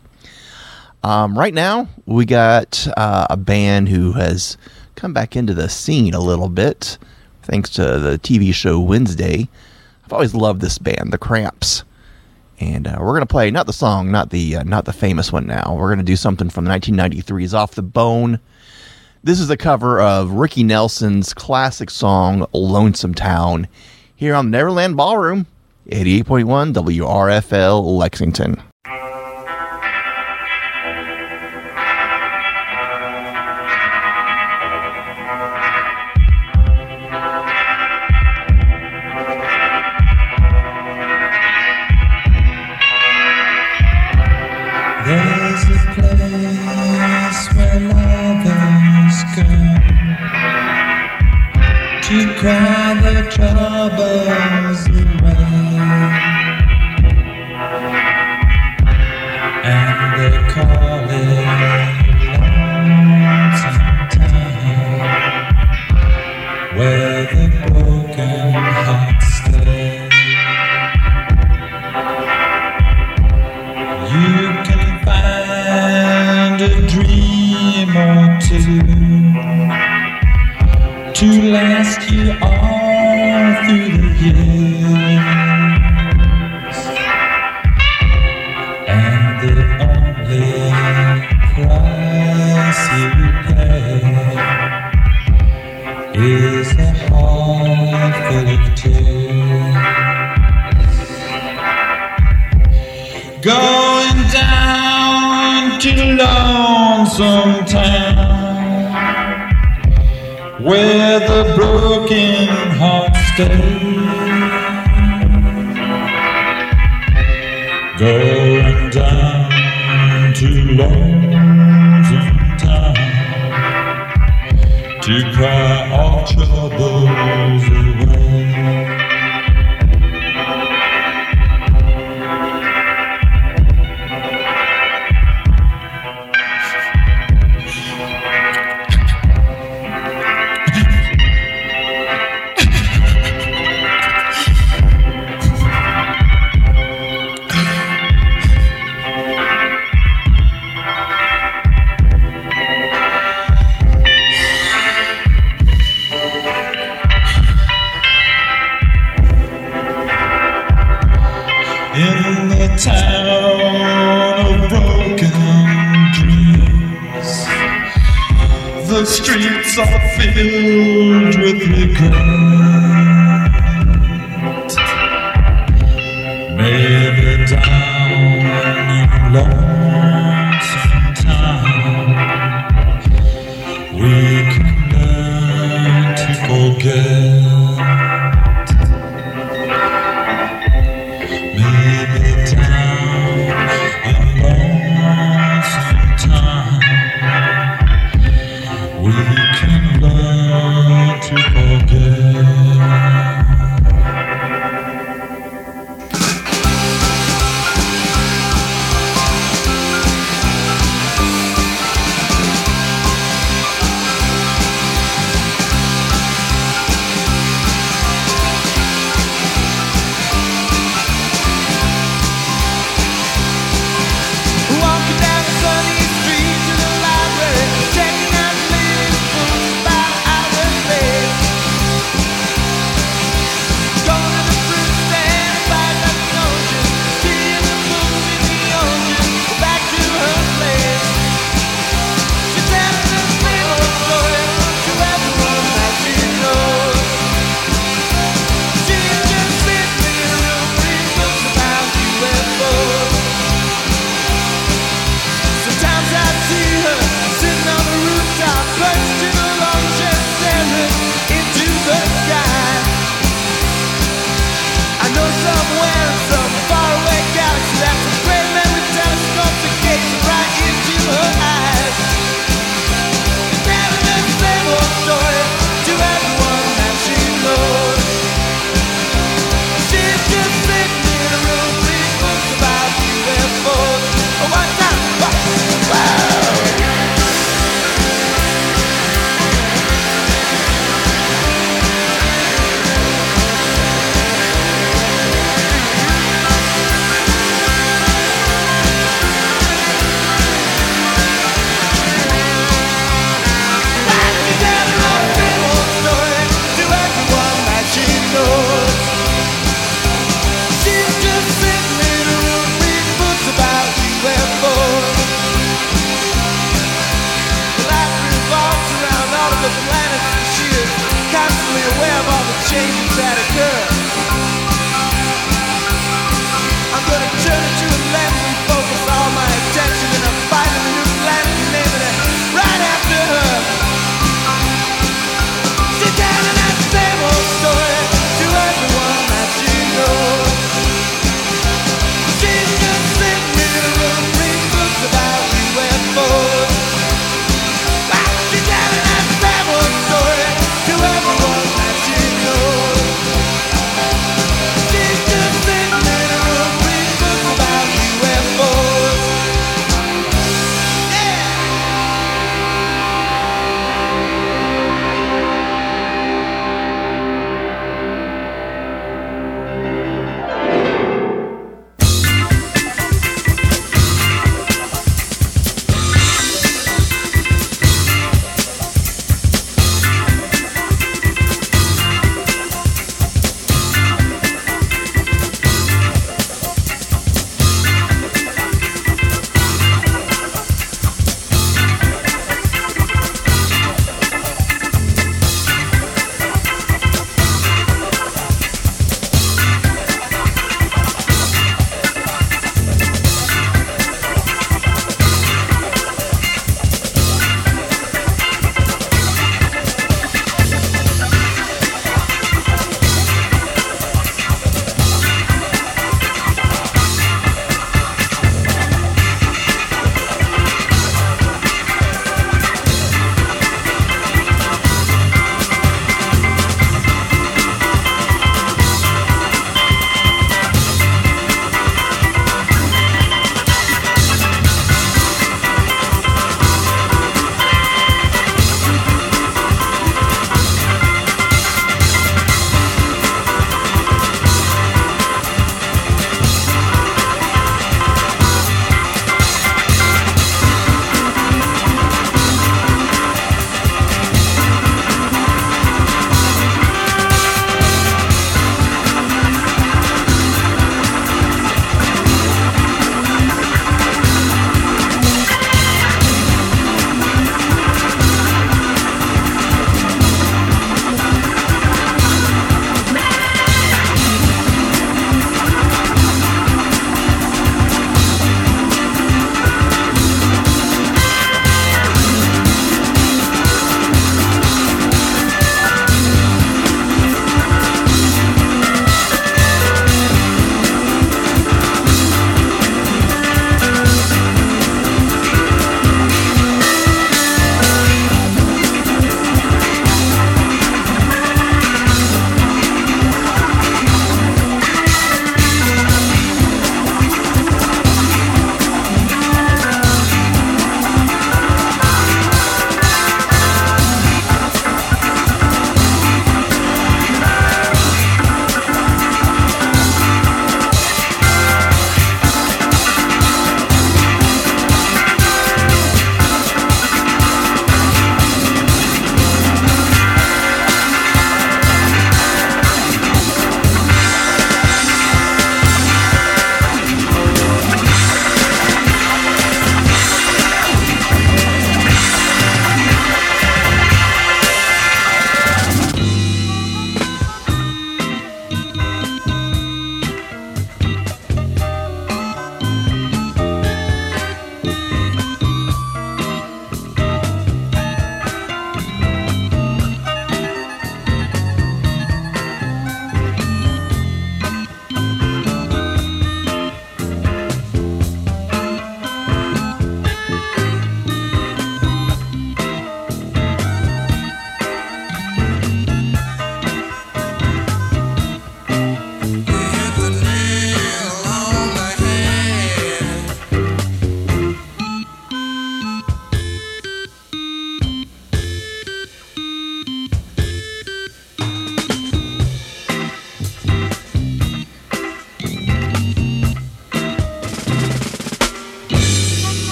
S2: Um, right now, we got uh, a band who has come back into the scene a little bit thanks to the TV show Wednesday. I've always loved this band, The Cramps. And uh, we're gonna play not the song, not the uh, not the famous one. Now we're gonna do something from 1993's "Off the Bone." This is a cover of Ricky Nelson's classic song "Lonesome Town" here on the Neverland Ballroom, 88.1 WRFL Lexington.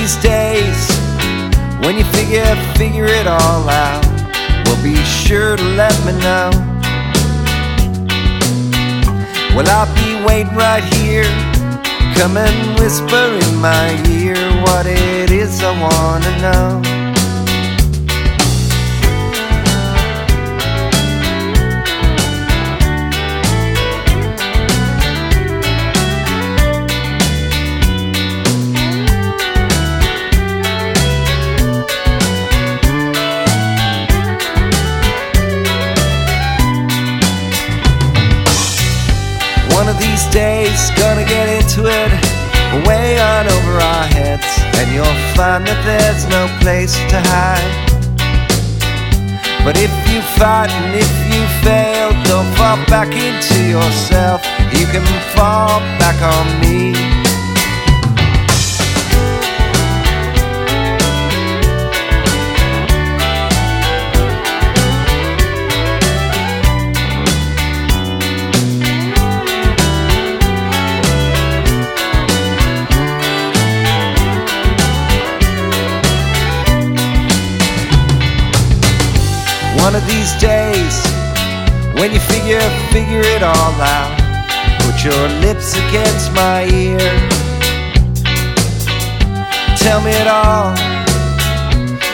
S9: These days, when you figure figure it all out, well be sure to let me know. Well, I'll be waiting right here. Come and whisper in my ear what it is I wanna know. It way on over our heads, and you'll find that there's no place to hide. But if you fight and if you fail, don't fall back into yourself. You can fall back on me. One of these days, when you figure figure it all out, put your lips against my ear. Tell me it all.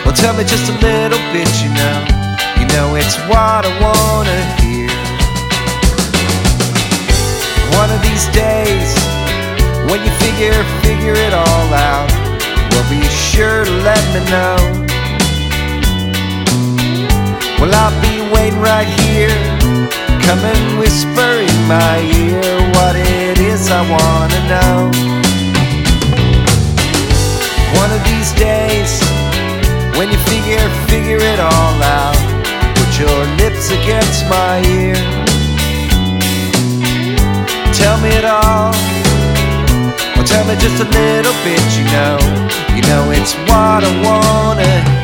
S9: Well, tell me just a little bit, you know. You know it's what I wanna hear. One of these days, when you figure figure it all out, well, be sure to let me know. Well, I'll be waiting right here. Come and whisper in my ear what it is I wanna know. One of these days, when you figure, figure it all out, put your lips against my ear. Tell me it all. Well, tell me just a little bit, you know. You know it's what I wanna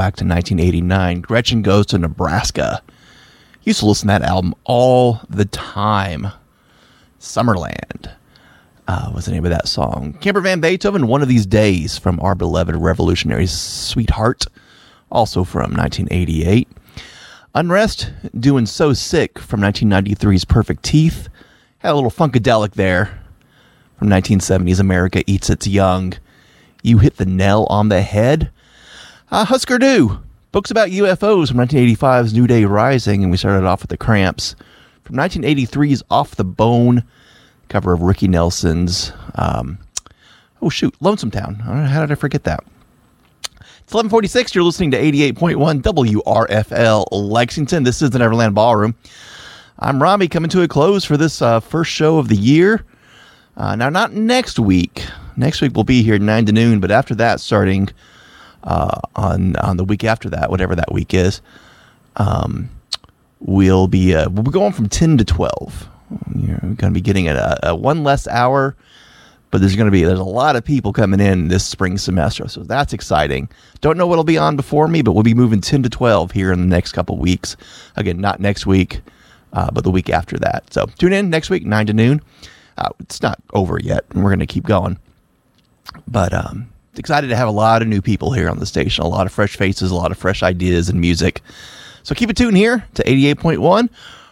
S2: back to 1989. Gretchen Goes to Nebraska. Used to listen to that album all the time. Summerland uh, was the name of that song. Camper Van Beethoven, One of These Days from our beloved revolutionary sweetheart, also from 1988. Unrest, Doing So Sick from 1993's Perfect Teeth. Had a little Funkadelic there from 1970's America Eats Its Young. You hit the nail on the head. Uh, Husker Du, books about UFOs from 1985's New Day Rising, and we started off with the Cramps. From 1983's Off the Bone, cover of Ricky Nelson's, um, oh shoot, Lonesome Town. How did I forget that? It's 1146. You're listening to 88.1 WRFL Lexington. This is the Neverland Ballroom. I'm Robbie coming to a close for this uh, first show of the year. Uh, now, not next week. Next week we'll be here 9 to noon, but after that, starting uh, on on the week after that, whatever that week is, um, we'll be uh, we'll be going from 10 to 12. You're going to be getting a, a one less hour, but there's going to be there's a lot of people coming in this spring semester, so that's exciting. Don't know what'll be on before me, but we'll be moving 10 to 12 here in the next couple weeks. Again, not next week, uh, but the week after that. So tune in next week, 9 to noon. Uh, it's not over yet, and we're going to keep going. But um, excited to have a lot of new people here on the station, a lot of fresh faces, a lot of fresh ideas and music. So keep it tuned here to 88.1.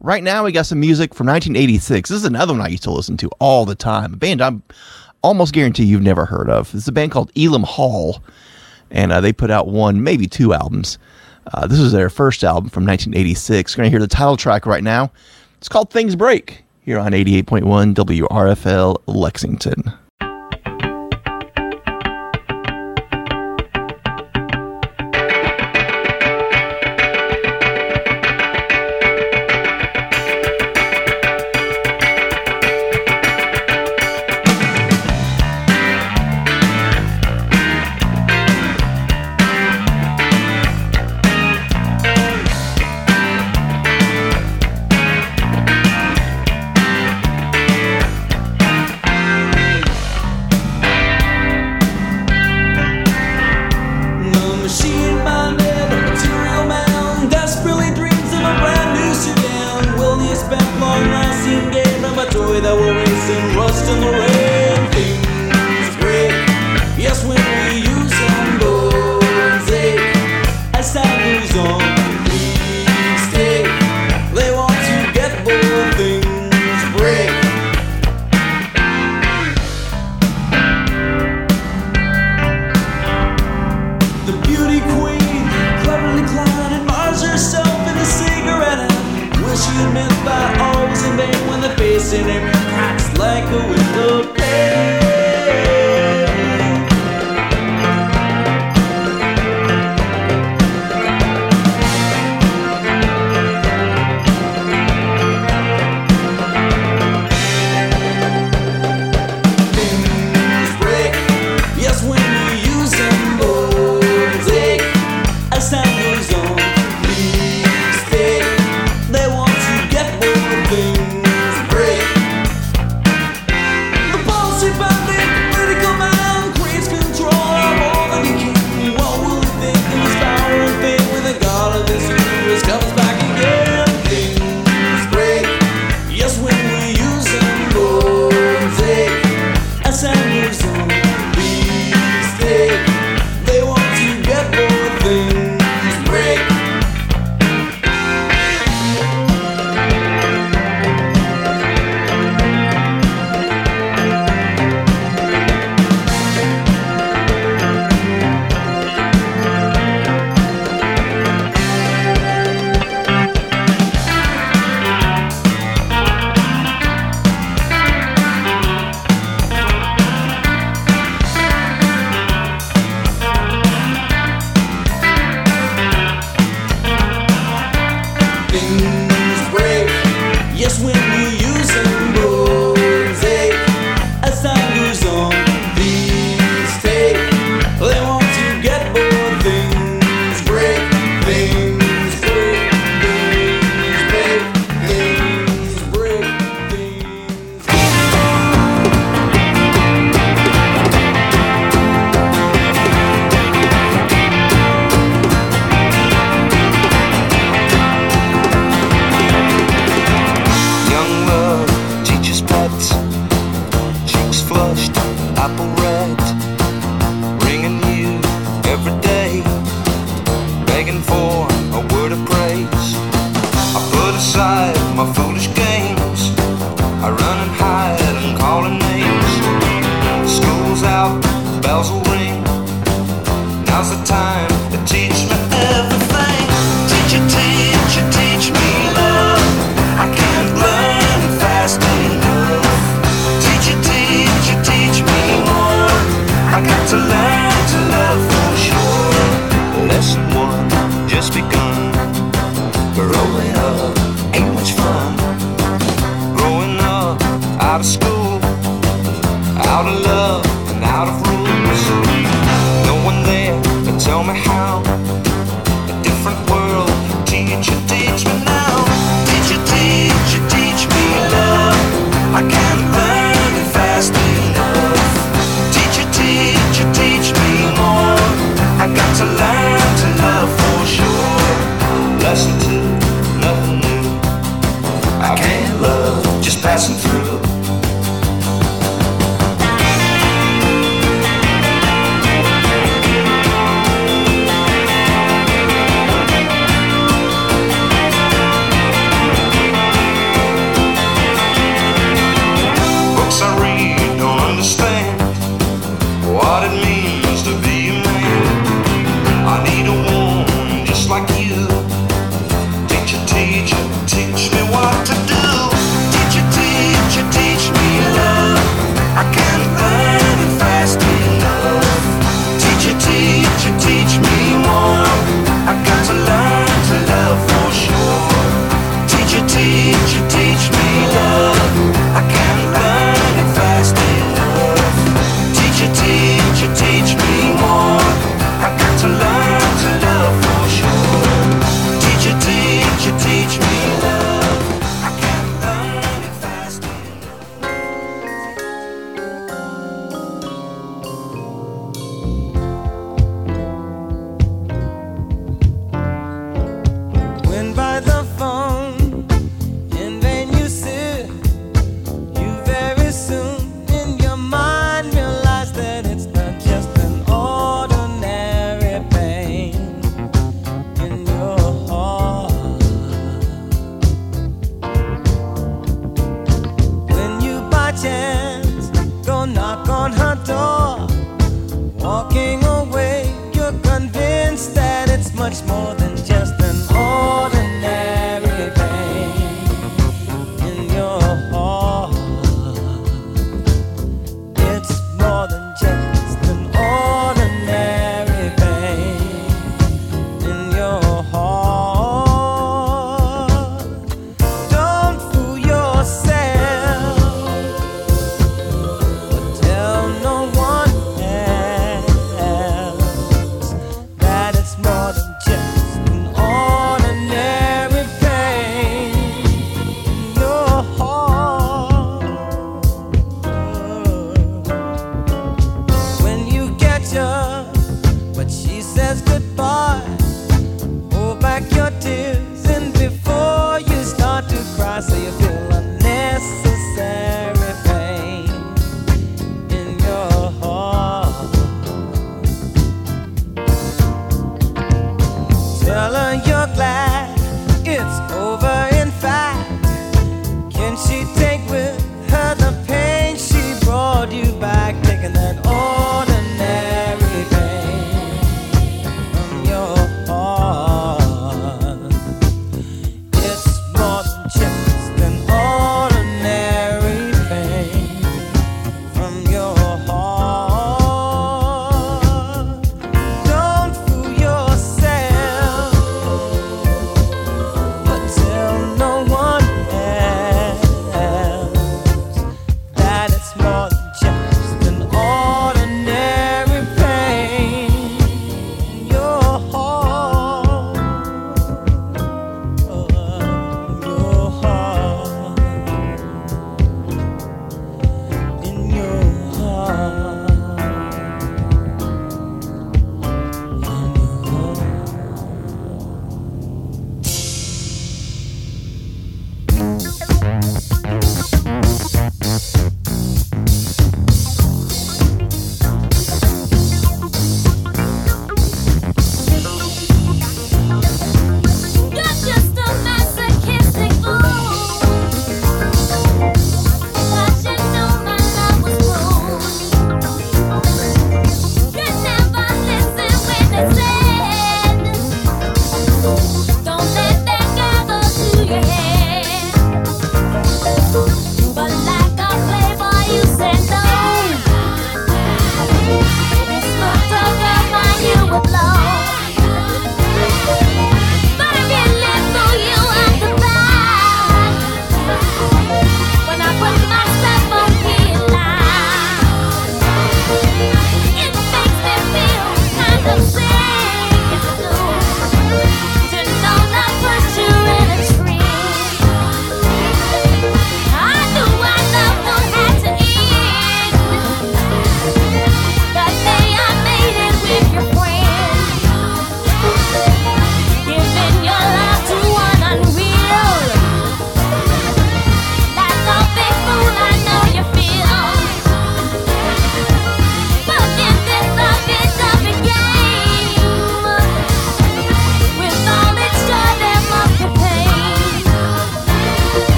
S2: Right now, we got some music from 1986. This is another one I used to listen to all the time. A band I'm almost guarantee you've never heard of. It's a band called Elam Hall, and uh, they put out one, maybe two albums. Uh, this is their first album from 1986. You're going to hear the title track right now. It's called Things Break here on 88.1 WRFL Lexington.